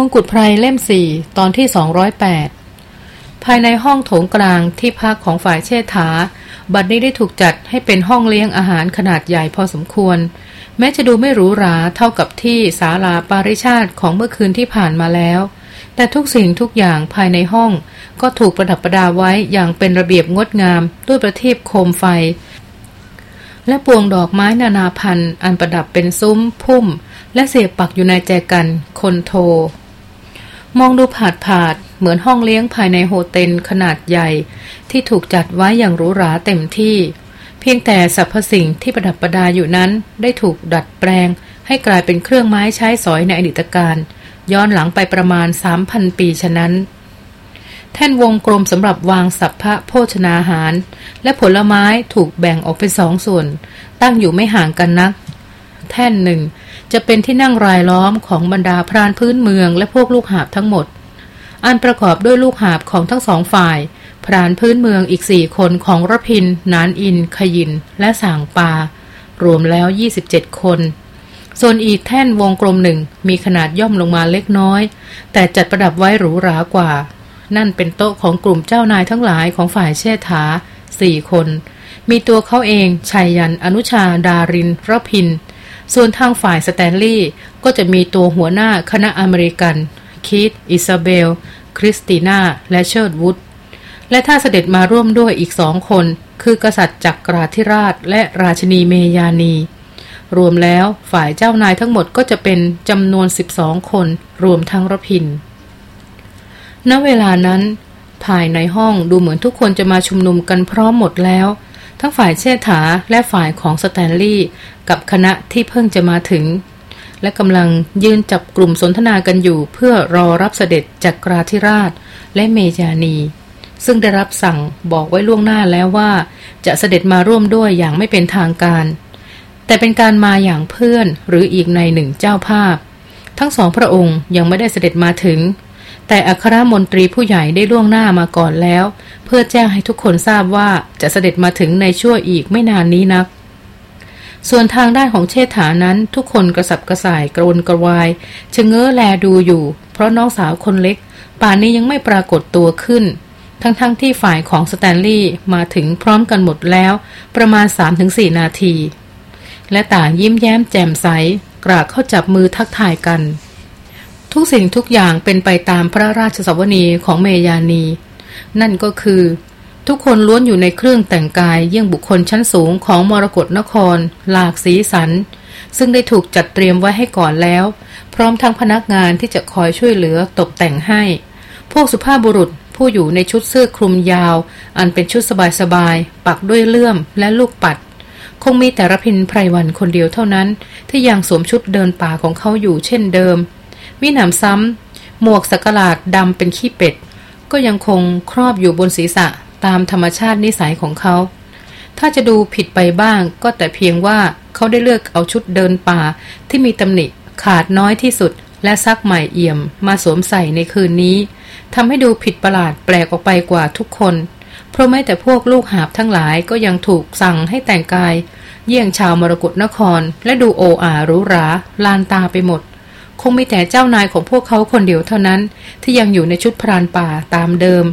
มงกุฎไพรเล่มสี่ตอนที่ 208 ภายในห้องโถงกลางที่พักของฝ่ายเชษฐา บัดนี้ได้ถูกจัดให้เป็นห้องเลี้ยงอาหารขนาดใหญ่พอสมควร แม้จะดูไม่หรูหราเท่ากับที่ศาลาปาริชาติของเมื่อคืนที่ผ่านมาแล้ว แต่ทุกสิ่งทุกอย่างภายในห้อง ก็ถูกประดับประดาไว้อย่างเป็นระเบียบงดงาม ด้วยประทีปโคมไฟ และปวงดอกไม้นานาพันธุ์อันประดับเป็นซุ้ม พุ่ม และเสียบปักอยู่ในแจกัน คนโท มองดูผาดผาดเหมือนห้องเลี้ยงภายในโฮเทลขนาดใหญ่ ที่ถูกจัดไว้อย่างหรูหราเต็มที่ เพียงแต่สรรพสิ่งที่ประดับประดาอยู่นั้น ได้ถูกดัดแปลง ให้กลายเป็นเครื่องไม้ใช้สอยในอดีตการ ย้อนหลังไปประมาณ 3,000 ปีฉะนั้น แท่นวงกลมสำหรับวางสัพพะโภชนาหาร และผลไม้ถูกแบ่งออกเป็นสองส่วน ตั้งอยู่ไม่ห่างกันนัก แท่นหนึ่ง จะเป็นที่นั่งรายล้อมของบรรดาพรานพื้นเมืองและพวกลูกหาบทั้งหมด อันประกอบด้วยลูกหาบของทั้งสองฝ่าย พรานพื้นเมืองอีกสี่คนของรพิน นานอิน ขยิน และสางปา รวมแล้ว 27 คน ส่วนอีกแท่นวงกลมหนึ่งมีขนาดย่อมลงมาเล็กน้อย แต่จัดประดับไว้หรูหรากว่า นั่นเป็นโต๊ะของกลุ่มเจ้านายทั้งหลายของฝ่ายเชษฐาสี่คน มีตัวเขาเองไชยยันต์ อนุชา ดารินรพินทร์ ส่วนทางฝ่ายสแตนลีย์ก็จะมีตัวหัวหน้าคณะอเมริกัน คีธอิซาเบล คริสติน่า และเชิร์ดวูดและถ้าเสด็จมาร่วมด้วยอีกสองคน คือกษัตริย์จักราธิราชและราชินีเมยานี รวมแล้วฝ่ายเจ้านายทั้งหมดก็จะเป็นจำนวน 12 คน รวมทั้งรพินทร์ ณ เวลานั้น ภายในห้องดูเหมือนทุกคนจะมาชุมนุมกันพร้อมหมดแล้ว ทั้งฝ่ายเชษฐาและฝ่ายของสแตนลีย์กับคณะที่เพิ่งจะมาถึง และกำลังยืนจับกลุ่มสนทนากันอยู่เพื่อรอรับเสด็จจากกราธิราชและเมยานี ซึ่งได้รับสั่งบอกไว้ล่วงหน้าแล้วว่า จะเสด็จมาร่วมด้วยอย่างไม่เป็นทางการ แต่เป็นการมาอย่างเพื่อนหรืออีกในหนึ่งเจ้าภาพ ทั้งสองพระองค์ยังไม่ได้เสด็จมาถึง แต่อัครมนตรีผู้ใหญ่ได้ล่วงหน้ามาก่อนแล้ว เพื่อแจ้งให้ทุกคนทราบว่าจะเสด็จมาถึงในชั่วอีกไม่นานนี้นัก ส่วนทางด้านของเชษฐานั้นทุกคนกระสับกระส่ายกระวนกระวายชะเง้อแลดูอยู่ เพราะน้องสาวคนเล็ก ป่านนี้ยังไม่ปรากฏตัวขึ้น ทั้งๆทที่ฝ่ายของสแตนลีย์มาถึงพร้อมกันหมดแล้ว ประมาณ 3-4 นาที และต่างยิ้มแย้มแจ่มใสกราบเข้าจับมือทักทายกัน ทุกสิ่งทุกอย่างเป็นไปตามพระราชสวนีของเมยานี นั่นก็คือ ทุกคนล้วนอยู่ในเครื่องแต่งกายเยี่ยงบุคคลชั้นสูงของมรกรนคร หลากสีสัน ซึ่งได้ถูกจัดเตรียมไว้ให้ก่อนแล้ว พร้อมทั้งพนักงานที่จะคอยช่วยเหลือตกแต่งให้ พวกสุภาพบุรุษผู้อยู่ในชุดเสื้อคลุมยาว อันเป็นชุดสบายๆปักด้วยเลื่อมและลูกปัดคงมีแต่รพินไพรวันคนเดียวเท่านั้น ที่ยังสวมชุดเดินป่าของเขาอยู่เช่นเดิม มิหนำซ้ำหมวกสักหลาดดำเป็นขี้เป็ด ก็ยังคงครอบอยู่บนศีรษะตามธรรมชาตินิสัยของเขา ถ้าจะดูผิดไปบ้างก็แต่เพียงว่าเขาได้เลือกเอาชุดเดินป่าที่มีตำหนิขาดน้อยที่สุดและซักใหม่เอี่ยมมาสวมใส่ในคืนนี้ทำให้ดูผิดประหลาดแปลกออกไปกว่าทุกคน เพราะแม้แต่พวกลูกหาบทั้งหลายก็ยังถูกสั่งให้แต่งกาย เยี่ยงชาวมรกรนคร และดูโออาหรูหราลานตาไปหมด คงมีแต่เจ้านายของพวกเขาคนเดียวเท่านั้น ที่ยังอยู่ในชุดพรานป่าตามเดิม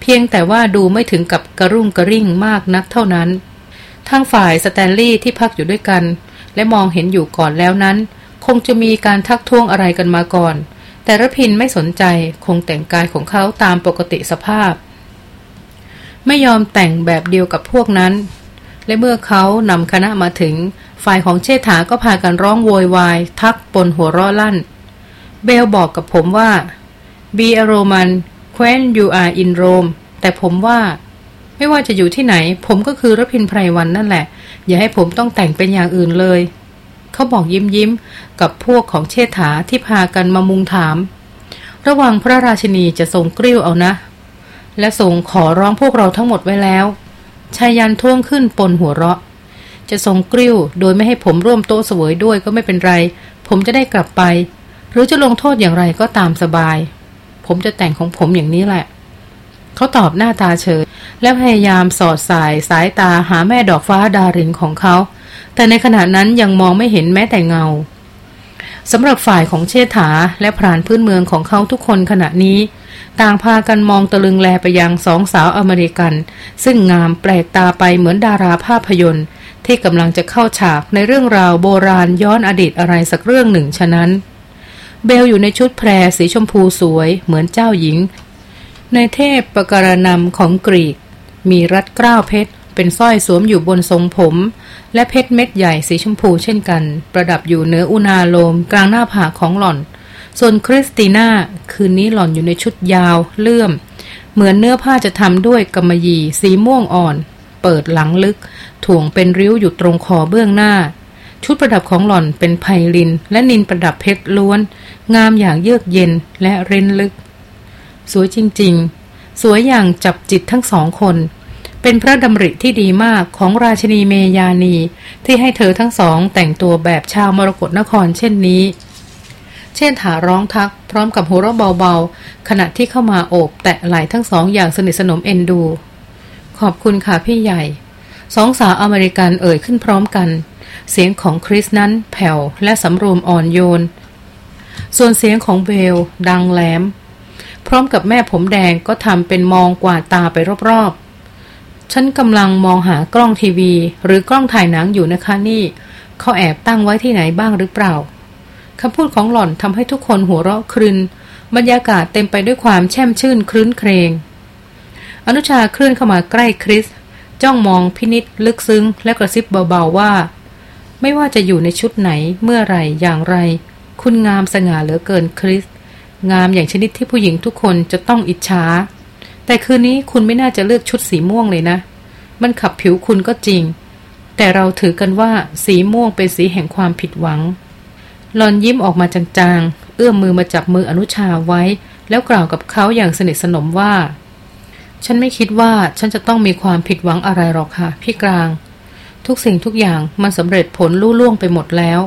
เพียงแต่ว่าดูไม่ถึงกับกระรุ่งกระริ่งมากนักเท่านั้น ทางฝ่ายสแตนลีย์ที่พักอยู่ด้วยกัน และมองเห็นอยู่ก่อนแล้วนั้น คงจะมีการทักท้วงอะไรกันมาก่อน แต่ระพินไม่สนใจคงแต่งกายของเขาตามปกติสภาพ ไม่ยอมแต่งแบบเดียวกับพวกนั้น และเมื่อเขานำคณะมาถึง ฝ่ายของเชษฐาก็พากันร้องโวยวาย ทักปนหัวราะลั่น เบลบอกกับผมว่า be a Roman when you are in Rome แต่ผมว่า ไม่ว่าจะอยู่ที่ไหน ผมก็คือรพินไพรวันนั่นแหละ อย่าให้ผมต้องแต่งเป็นอย่างอื่นเลย เขาบอกยิ้มยิ้มกับพวกของเชษฐาที่พากันมามุงถาม ระวังพระราชินีจะทรงกริ้วเอานะ และทรงขอร้องพวกเราทั้งหมดไว้แล้ว ชายันท่วงขึ้นปนหัวเราะ จะทรงกริ้วโดยไม่ให้ผมร่วมโต๊ะเสวยด้วยก็ไม่เป็นไร ผมจะได้กลับไป หรือจะลงโทษอย่างไรก็ตามสบาย ผมจะแต่งของผมอย่างนี้แหละ เขาตอบหน้าตาเฉย และพยายามสอดสายสายตาหาแม่ดอกฟ้าดารินของเขา แต่ในขณะนั้นยังมองไม่เห็นแม้แต่เงา สำหรับฝ่ายของเชษฐาและพรานพื้นเมืองของเขาทุกคนขณะนี้ ต่างพากันมองตะลึงแลไปยังสองสาวอเมริกัน ซึ่งงามแปลกตาไปเหมือนดาราภาพยนตร์ ที่กำลังจะเข้าฉากในเรื่องราวโบราณย้อนอดีตอะไรสักเรื่องหนึ่งฉะนั้น เบลอยู่ในชุดแพรสีชมพูสวย เหมือนเจ้าหญิง ในเทพประการนำของกรีก มีรัดกล้าวเพชร เป็นสร้อยสวมอยู่บนทรงผม และเพชรเม็ดใหญ่สีชมพูเช่นกัน ประดับอยู่เหนืออุณาโลมกลางหน้าผากของหล่อน ส่วนคริสติน่าคืนนี้หล่อนอยู่ในชุดยาวเลื่อม เหมือนเนื้อผ้าจะทำด้วยกำมะหยี่สีม่วงอ่อน เปิดหลังลึก ถ่วงเป็นริ้วอยู่ตรงคอเบื้องหน้า ชุดประดับของหล่อนเป็นไพลิน และนินประดับเพชรล้วน งามอย่างเยือกเย็นและเร้นลึก สวยจริงๆ สวยอย่างจับจิตทั้งสองคน เป็นพระดำริที่ดีมากของราชินีเมยานีที่ให้เธอทั้งสองแต่งตัวแบบชาวมรกรนครเช่นนี้ เช่นถาร้องทักพร้อมกับหัวเราะเบาๆ ขณะที่เข้ามาโอบแตะไหล่ทั้งสองอย่างสนิทสนมเอ็นดู ขอบคุณค่ะพี่ใหญ่ สองสาวอเมริกันเอ่ยขึ้นพร้อมกัน เสียงของคริสนั้นแผ่วและสำรวมอ่อนโยน ส่วนเสียงของเบลดังแหลม พร้อมกับแม่ผมแดงก็ทำเป็นมองกวาดตาไปรอบๆ ฉันกำลังมองหากล้องทีวี หรือกล้องถ่ายหนังอยู่นะคะนี่ เขาแอบตั้งไว้ที่ไหนบ้างหรือเปล่าคำพูดของหล่อนทำให้ทุกคนหัวเราะครึนบรรยากาศเต็มไปด้วยความแช่มชื่นครื้นเครงอนุชาเคลื่อนเข้ามาใกล้คริส จ้องมองพินิษลึกซึ้ง และกระซิบเบาๆว่า ไม่ว่าจะอยู่ในชุดไหนเมื่อไรอย่างไร คุณงามสง่าเหลือเกินคริส งามอย่างชนิดที่ผู้หญิงทุกคนจะต้องอิจฉา แต่คืนนี้คุณไม่น่าจะเลือกชุดสีม่วงเลยนะ มันขับผิวคุณก็จริง แต่เราถือกันว่าสีม่วงเป็นสีแห่งความผิดหวัง หลอนยิ้มออกมาจางๆ เอื้อมมือมาจับมืออนุชาไว้ แล้วกล่าวกับเขาอย่างสนิทสนมว่า ฉันไม่คิดว่าฉันจะต้องมีความผิดหวังอะไรหรอกค่ะ พี่กลาง ทุกสิ่งทุกอย่างมันสำเร็จผลลุ่ล่วงไปหมดแล้ว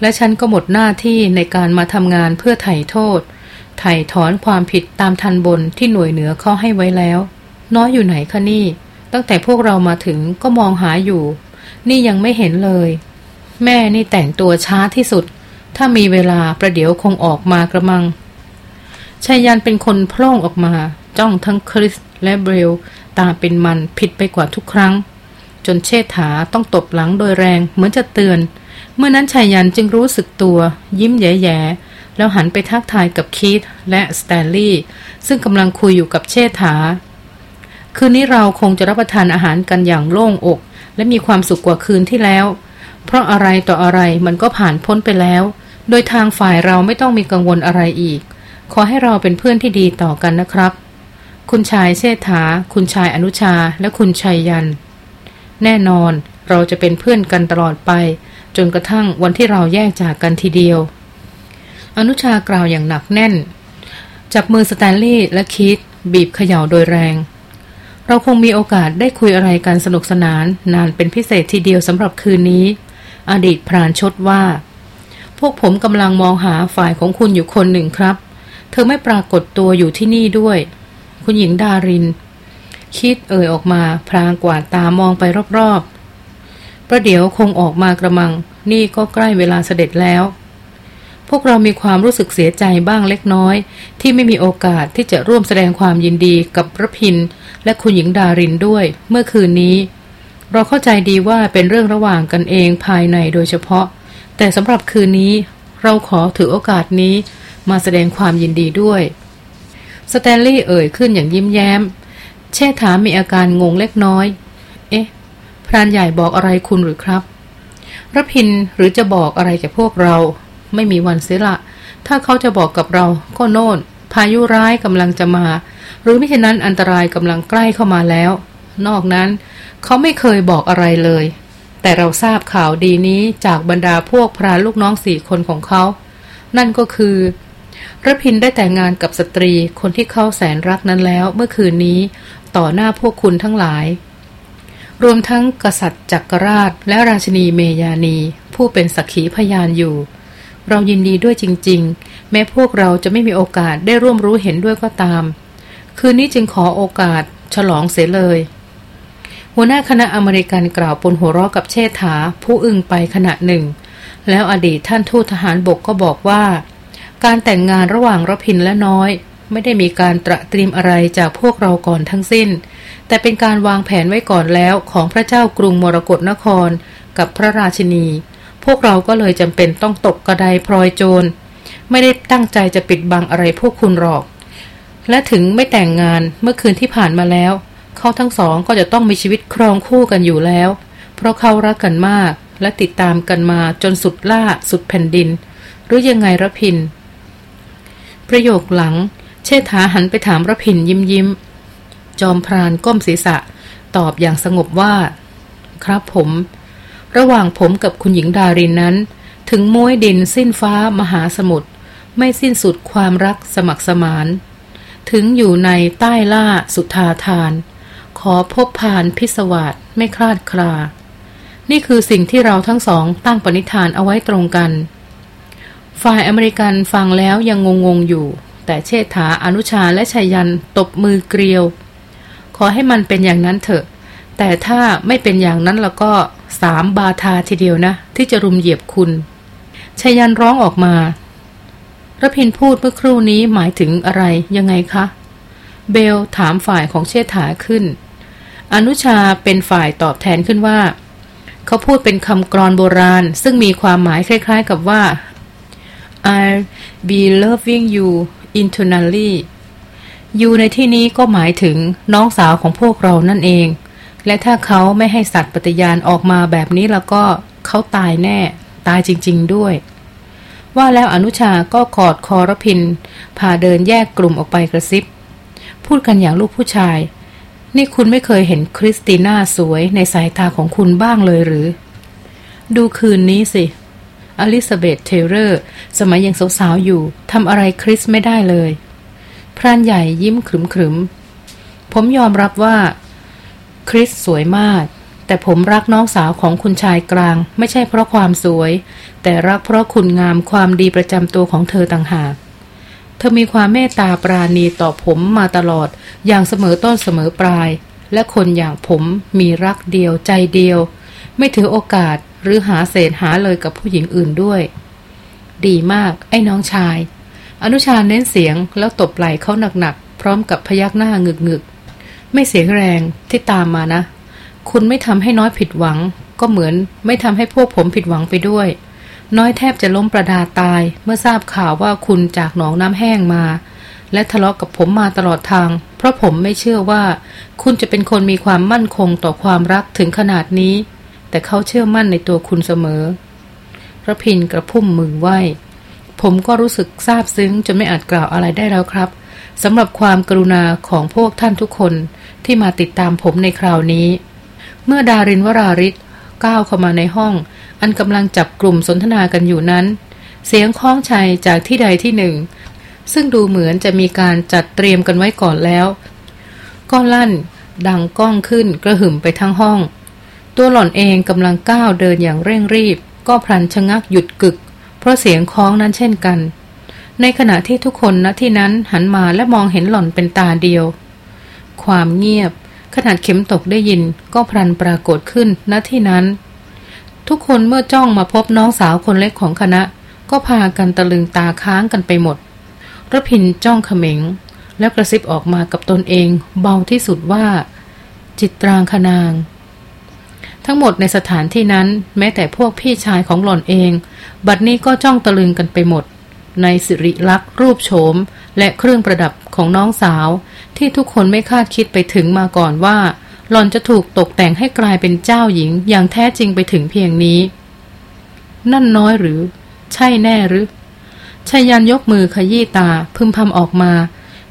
และฉันก็หมดหน้าที่ในการมาทำงานเพื่อไถ่โทษ ไถ่ถอนความผิดตามทันบนที่หน่วยเหนือเขาให้ไว้แล้ว น้อยอยู่ไหนคะนี่ ตั้งแต่พวกเรามาถึงก็มองหาอยู่ นี่ยังไม่เห็นเลย แม่นี่แต่งตัวช้าที่สุด ถ้ามีเวลาประเดี๋ยวคงออกมากระมังชายันเป็นคนพล่องออกมา จ้องทั้งคริสและเบลตาเป็นมันผิดไปกว่าทุกครั้ง จนเชษฐาต้องตบหลังโดยแรงเหมือนจะเตือน เมื่อนั้นชายันจึงรู้สึกตัว ยิ้มแย่ แล้วหันไปทักทายกับคีธและสแตนลีย์ซึ่งกำลังคุยอยู่กับเชษฐา คืนนี้เราคงจะรับประทานอาหารกันอย่างโล่งอก และมีความสุขกว่าคืนที่แล้ว เพราะอะไรต่ออะไรมันก็ผ่านพ้นไปแล้ว โดยทางฝ่ายเราไม่ต้องมีกังวลอะไรอีก ขอให้เราเป็นเพื่อนที่ดีต่อกันนะครับ คุณชายเชษฐา คุณชายอนุชา และคุณชัยยัน แน่นอนเราจะเป็นเพื่อนกันตลอดไป จนกระทั่งวันที่เราแยกจากกันทีเดียว อนุชากล่าวอย่างหนักแน่น จับมือสแตนลีย์และคิดบีบเขย่าโดยแรง เราคงมีโอกาสได้คุยอะไรกันสนุกสนาน นานเป็นพิเศษทีเดียวสำหรับคืนนี้ อดีตพรานชดว่า พวกผมกำลังมองหาฝ่ายของคุณอยู่คนหนึ่งครับ เธอไม่ปรากฏตัวอยู่ที่นี่ด้วย คุณหญิงดาริน คิดเอ่ยออกมาพรางกวาดตามองไปรอบๆประเดี๋ยวคงออกมากระมัง นี่ก็ใกล้เวลาเสด็จแล้ว พวกเรามีความรู้สึกเสียใจบ้างเล็กน้อย ที่ไม่มีโอกาสที่จะร่วมแสดงความยินดีกับพระพินและคุณหญิงดารินด้วย เมื่อคืนนี้ เราเข้าใจดีว่าเป็นเรื่องระหว่างกันเองภายในโดยเฉพาะ แต่สำหรับคืนนี้ เราขอถือโอกาสนี้ มาแสดงความยินดีด้วยสแตนลีย์เอ่ยขึ้นอย่างยิ้มแย้มแช่ถามมีอาการงงเล็กน้อย เอ๊ะ พรานใหญ่บอกอะไรคุณหรือครับรพินหรือจะบอกอะไรแก่พวกเรา ไม่มีวันเสียละ ถ้าเขาจะบอกกับเราก็โน่น พายุร้ายกำลังจะมา หรือไม่เช่นนั้นอันตรายกำลังใกล้เข้ามาแล้ว นอกนั้นเขาไม่เคยบอกอะไรเลย แต่เราทราบข่าวดีนี้จากบรรดาพวกพรานลูกน้องสี่คนของเขา นั่นก็คือระพินได้แต่งงานกับสตรีคนที่เขาแสนรักนั้นแล้วเมื่อคืนนี้ต่อหน้าพวกคุณทั้งหลาย รวมทั้งกษัตริย์จักรราชและราชินีเมยานี ผู้เป็นสักขีพยานอยู่ เรายินดีด้วยจริง ๆ แม้พวกเราจะไม่มีโอกาสได้ร่วมรู้เห็นด้วยก็ตาม คืนนี้จึงขอโอกาสฉลองเสียเลย หัวหน้าคณะอเมริกันกล่าวปนหัวเราะกับเชษฐา ผู้อึ้งไปขณะหนึ่ง แล้วอดีตท่านทูตทหารบกก็บอกว่า การแต่งงานระหว่างรพินและน้อย ไม่ได้มีการตระเตรียมอะไรจากพวกเราก่อนทั้งสิ้น แต่เป็นการวางแผนไว้ก่อนแล้วของพระเจ้ากรุงมรกรนคร กับพระราชินี พวกเราก็เลยจำเป็นต้องตกกระไดพลอยโจร ไม่ได้ตั้งใจจะปิดบังอะไรพวกคุณหรอก และถึงไม่แต่งงานเมื่อคืนที่ผ่านมาแล้ว เขาทั้งสองก็จะต้องมีชีวิตครองคู่กันอยู่แล้ว เพราะเขารักกันมากและติดตามกันมาจนสุดล่าสุดแผ่นดิน หรือยังไงระพิน ประโยคหลัง เชษฐาหันไปถามระพินยิ้มยิ้ม จอมพรานก้มศีรษะ ตอบอย่างสงบว่า ครับผม ระหว่างผมกับคุณหญิงดารินนั้น ถึงม้วยดินสิ้นฟ้ามหาสมุทรไม่สิ้นสุดความรักสมัครสมาน ถึงอยู่ในใต้ล่าสุธาทาน ขอพบผ่านพิศวาสไม่คลาดคลา นี่คือสิ่งที่เราทั้งสองตั้งปณิธานเอาไว้ตรงกัน ฝ่ายอเมริกันฟังแล้วยังงงๆอยู่ แต่เชษฐาอนุชาและชัยยันตบมือเกลียว ขอให้มันเป็นอย่างนั้นเถอะ แต่ถ้าไม่เป็นอย่างนั้นแล้วก็ สามบาทาทีเดียวนะ ที่จะรุมเหยียบคุณชัยยันร้องออกมาระพินพูดเมื่อครู่นี้หมายถึงอะไรยังไงคะ เบลถามฝ่ายของเชษฐาขึ้น อนุชาเป็นฝ่ายตอบแทนขึ้นว่า เขาพูดเป็นคำกรอนโบราณ ซึ่งมีความหมายคล้ายๆกับว่า I'll be loving you internally you ในที่นี้ก็หมายถึงน้องสาวของพวกเรานั่นเอง และถ้าเขาไม่ให้สัตว์ปฏิญาณออกมาแบบนี้แล้วก็เขาตายแน่ ตายจริง ๆด้วย ว่าแล้วอนุชาก็กอดคอรพินพาเดินแยกกลุ่มออกไปกระซิบ พูดกันอย่างลูกผู้ชาย นี่คุณไม่เคยเห็นคริสติน่าสวยในสายตาของคุณบ้างเลยหรือ ดูคืนนี้สิ อลิซาเบธเทย์เลอร์ สมัยยังสาวๆอยู่ทำอะไรคริสไม่ได้เลย พรานใหญ่ยิ้มขรึมๆผมยอมรับว่า คริสสวยมาก แต่ผมรักน้องสาวของคุณชายกลาง ไม่ใช่เพราะความสวย แต่รักเพราะคุณงามความดีประจำตัวของเธอต่างหาก เธอมีความเมตตาปราณีต่อผมมาตลอด อย่างเสมอต้นเสมอปลาย และคนอย่างผมมีรักเดียวใจเดียว ไม่ถือโอกาสหรือหาเศษหาเลยกับผู้หญิงอื่นด้วย ดีมาก ไอ้น้องชาย อนุชาเน้นเสียงแล้วตบไหล่เขาหนักๆพร้อมกับพยักหน้างึกๆ ไม่เสียงแรงที่ตามมานะ คุณไม่ทำให้น้อยผิดหวัง ก็เหมือนไม่ทำให้พวกผมผิดหวังไปด้วย น้อยแทบจะล้มประดาตาย เมื่อทราบข่าวว่าคุณจากหนองน้ำแห้งมา และทะเลาะกกับผมมาตลอดทาง เพราะผมไม่เชื่อว่า คุณจะเป็นคนมีความมั่นคงต่อความรักถึงขนาดนี้ แต่เขาเชื่อมั่นในตัวคุณเสมอพระพินกระพุ่มมือไหวผมก็รู้สึกซาบซึ้งจนไม่อาจกล่าวอะไรได้แล้วครับ สำหรับความกรุณาของพวกท่านทุกคนที่มาติดตามผมในคราวนี้ เมื่อดารินวราริศก้าวเข้ามาในห้อง อันกำลังจับกลุ่มสนทนากันอยู่นั้น เสียงคล้องชัยจากที่ใดที่หนึ่ง ซึ่งดูเหมือนจะมีการจัดเตรียมกันไว้ก่อนแล้ว ก็ลั่น ดังก้องขึ้นกระหึ่มไปทั้งห้อง ตัวหล่อนเองกำลังก้าวเดินอย่างเร่งรีบ ก็พลันชะงักหยุดกึก เพราะเสียงคล้องนั้นเช่นกัน ในขณะที่ทุกคนณที่นั้นหันมาและมองเห็นหล่อนเป็นตาเดียว ความเงียบ ขนาดเข็มตกได้ยินก็พลันปรากฏขึ้นณที่นั้น ทุกคนเมื่อจ้องมาพบน้องสาวคนเล็กของคณะ ก็พากันตะลึงตาค้างกันไปหมดรพินจ้องเขม็ง แล้วกระซิบออกมากับตนเองเบาที่สุดว่า จิตรางคนาง ทั้งหมดในสถานที่นั้น แม้แต่พวกพี่ชายของหล่อนเอง บัดนี้ก็จ้องตะลึงกันไปหมด ในสิริลักษ์รูปโฉม และเครื่องประดับของน้องสาว ที่ทุกคนไม่คาดคิดไปถึงมาก่อนว่า หล่อนจะถูกตกแต่งให้กลายเป็นเจ้าหญิงอย่างแท้จริงไปถึงเพียงนี้ นั่นน้อยหรือ ใช่แน่หรือชายันยกมือขยี้ตาพึมพำออกมา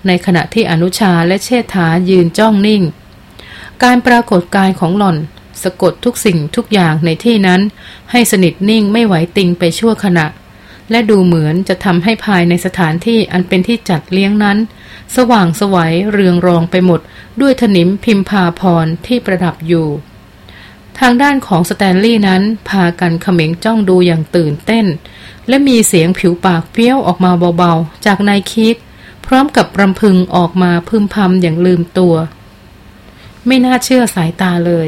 ในขณะที่อนุชาและเชษฐายืนจ้องนิ่ง การปรากฏกายของหล่อน สะกดทุกสิ่งทุกอย่างในที่นั้น ให้สนิทนิ่งไม่ไหวติงไปชั่วขณะ และดูเหมือนจะทำให้ภายในสถานที่อันเป็นที่จัดเลี้ยงนั้น สว่างสวัยเรืองรองไปหมด ด้วยถนิมพิมพาพรที่ประดับอยู่ ทางด้านของสแตนลีย์นั้นพากันเขม็งจ้องดูอย่างตื่นเต้น และมีเสียงผิวปากเปี้ยวออกมาเบาๆ จากนายคิด พร้อมกับรำพึงออกมาพึมพำอย่างลืมตัว ไม่น่าเชื่อสายตาเลย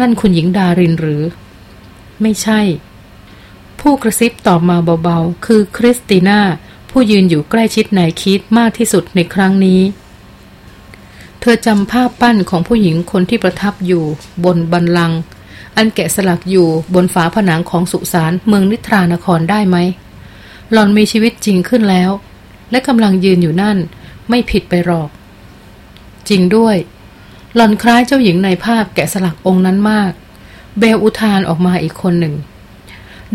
นั่นคุณหญิงดารินหรือ ไม่ใช่ ผู้กระซิบตอบมาเบาๆ คือคริสติน่า ผู้ยืนอยู่ใกล้ชิดนายคิดมากที่สุดในครั้งนี้ เธอจำภาพปั้นของผู้หญิงคนที่ประทับอยู่ บนบันลัง อันแกะสลักอยู่บนฝาผนังของสุสานเมืองนิทรานครได้ไหม หลอนมีชีวิตจริงขึ้นแล้ว และกำลังยืนอยู่นั่น ไม่ผิดไปหรอก จริงด้วย หลอนคล้ายเจ้าหญิงในภาพแกะสลักองค์นั้นมาก เบลอุทานออกมาอีกคนหนึ่ง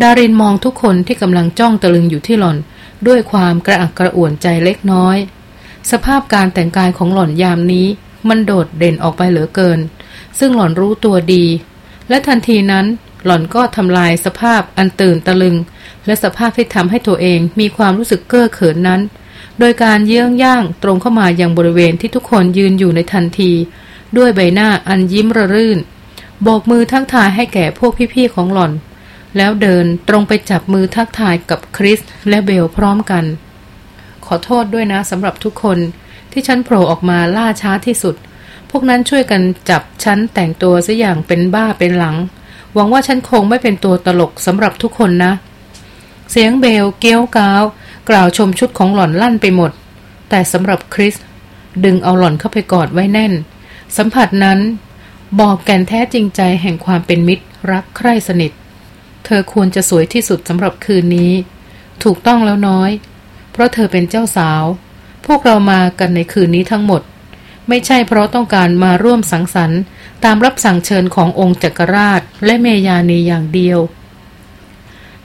ดารินมองทุกคนที่กำลังจ้องตะลึงอยู่ที่หล่อน ด้วยความกระอักกระอ่วนใจเล็กน้อย สภาพการแต่งกายของหล่อนยามนี้ มันโดดเด่นออกไปเหลือเกิน ซึ่งหล่อนรู้ตัวดี และทันทีนั้นหล่อนก็ทำลายสภาพอันตื่นตะลึง และสภาพที่ทำให้ตัวเองมีความรู้สึกเก้อเขินนั้น โดยการเยื้องย่างตรงเข้ามายังบริเวณที่ทุกคนยืนอยู่ในทันที ด้วยใบหน้าอันยิ้มระรื่นโบกมือทักทายให้แก่พวกพี่ๆของหล่อน แล้วเดินตรงไปจับมือทักทายกับคริสและเบลพร้อมกัน ขอโทษด้วยนะสำหรับทุกคนที่ฉันโผล่ออกมาล่าช้าที่สุด พวกนั้นช่วยกันจับฉันแต่งตัวซะอย่างเป็นบ้าเป็นหลัง หวังว่าฉันคงไม่เป็นตัวตลกสำหรับทุกคนนะ เสียงเบลเกี้ยวก้าว กล่าวชมชุดของหล่อนลั่นไปหมด แต่สำหรับคริส ดึงเอาหล่อนเข้าไปกอดไว้แน่น สัมผัสนั้น บอกแก่นแท้จริงใจแห่งความเป็นมิตรรักใคร่สนิท เธอควรจะสวยที่สุดสำหรับคืนนี้ ถูกต้องแล้วน้อย เพราะเธอเป็นเจ้าสาว พวกเรามากันในคืนนี้ทั้งหมด ไม่ใช่เพราะต้องการมาร่วมสังสรรค์ตามรับสั่งเชิญขององค์จักรราชและเมยานีอย่างเดียว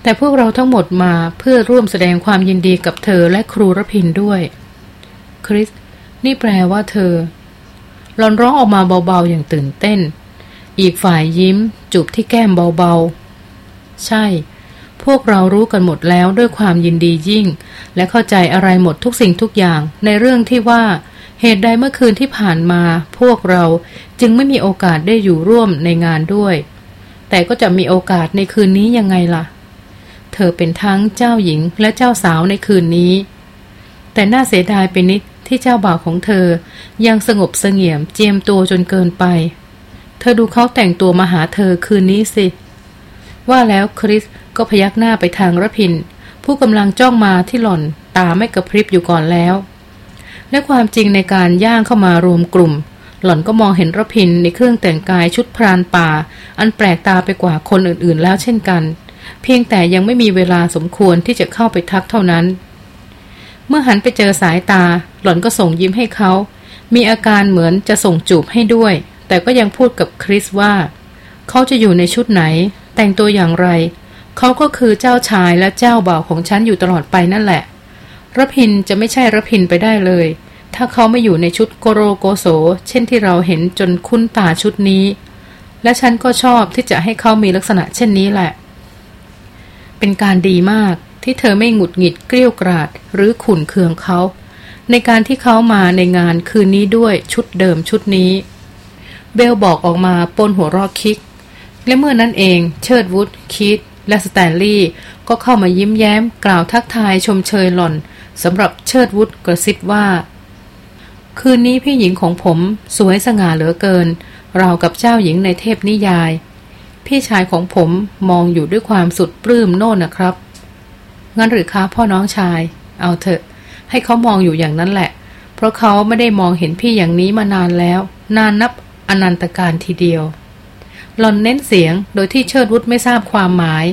แต่พวกเราทั้งหมดมาเพื่อร่วมแสดงความยินดีกับเธอและครูรพินด้วย คริส นี่แปลว่าเธอหลอนร้องออกมาเบาๆอย่างตื่นเต้น อีกฝ่ายยิ้ม จูบที่แก้มเบาๆ ใช่ พวกเรารู้กันหมดแล้วด้วยความยินดียิ่ง และเข้าใจอะไรหมดทุกสิ่งทุกอย่างในเรื่องที่ว่า เหตุใดเมื่อคืนที่ผ่านมา พวกเราจึงไม่มีโอกาสได้อยู่ร่วมในงานด้วย แต่ก็จะมีโอกาสในคืนนี้ยังไงล่ะ เธอเป็นทั้งเจ้าหญิงและเจ้าสาวในคืนนี้ แต่น่าเสียดายเป็นนิดที่เจ้าบ่าวของเธอยังสงบเสงี่ยมเจียมตัวจนเกินไป เธอดูเขาแต่งตัวมาหาเธอคืนนี้สิ ว่าแล้วคริสก็พยักหน้าไปทางระพิน ผู้กำลังจ้องมาที่หล่อนตาไม่กระพริบอยู่ก่อนแล้ว และความจริงในการย่างเข้ามารวมกลุ่ม หล่อนก็มองเห็นระพินในเครื่องแต่งกายชุดพรานป่า อันแปลกตาไปกว่าคนอื่นๆ แล้วเช่นกัน เพียงแต่ยังไม่มีเวลาสมควรที่จะเข้าไปทักเท่านั้น เมื่อหันไปเจอสายตา หล่อนก็ส่งยิ้มให้เขา มีอาการเหมือนจะส่งจูบให้ด้วย แต่ก็ยังพูดกับคริสว่าเขาจะอยู่ในชุดไหน แต่งตัวอย่างไร เขาก็คือเจ้าชายและเจ้าบ่าวของฉันอยู่ตลอดไปนั่นแหละระพินจะไม่ใช่ระพินไปได้เลย ถ้าเขาไม่อยู่ในชุดโกโรโกโสเช่นที่เราเห็นจนคุ้นตาชุดนี้ และฉันก็ชอบที่จะให้เขามีลักษณะเช่นนี้แหละ เป็นการดีมากที่เธอไม่หงุดหงิดเกลี้ยกราดหรือขุนเคืองเขา ในการที่เขามาในงานคืนนี้ด้วยชุดเดิมชุดนี้ เบลบอกออกมาปนหัวรอคิก และเมื่อนั้นเอง เชิดวุฒคิด และสแตนลีย์ก็เข้ามายิ้มแย้มกล่าวทักทายชมเชยหล่อนสำหรับเชิดวุฒกระซิบว่า คืนนี้พี่หญิงของผมสวยสง่าเหลือเกินราวกับเจ้าหญิงในเทพนิยาย พี่ชายของผมมองอยู่ด้วยความสุดปลื้มโน่นนะครับ งั้นหรือคะพ่อน้องชาย เอาเถอะ ให้เขามองอยู่อย่างนั้นแหละ เพราะเขาไม่ได้มองเห็นพี่อย่างนี้มานานแล้ว นานนับอนันตการทีเดียว หลอนเน้นเสียงโดยที่เชิดวุฒไม่ทราบความหมาย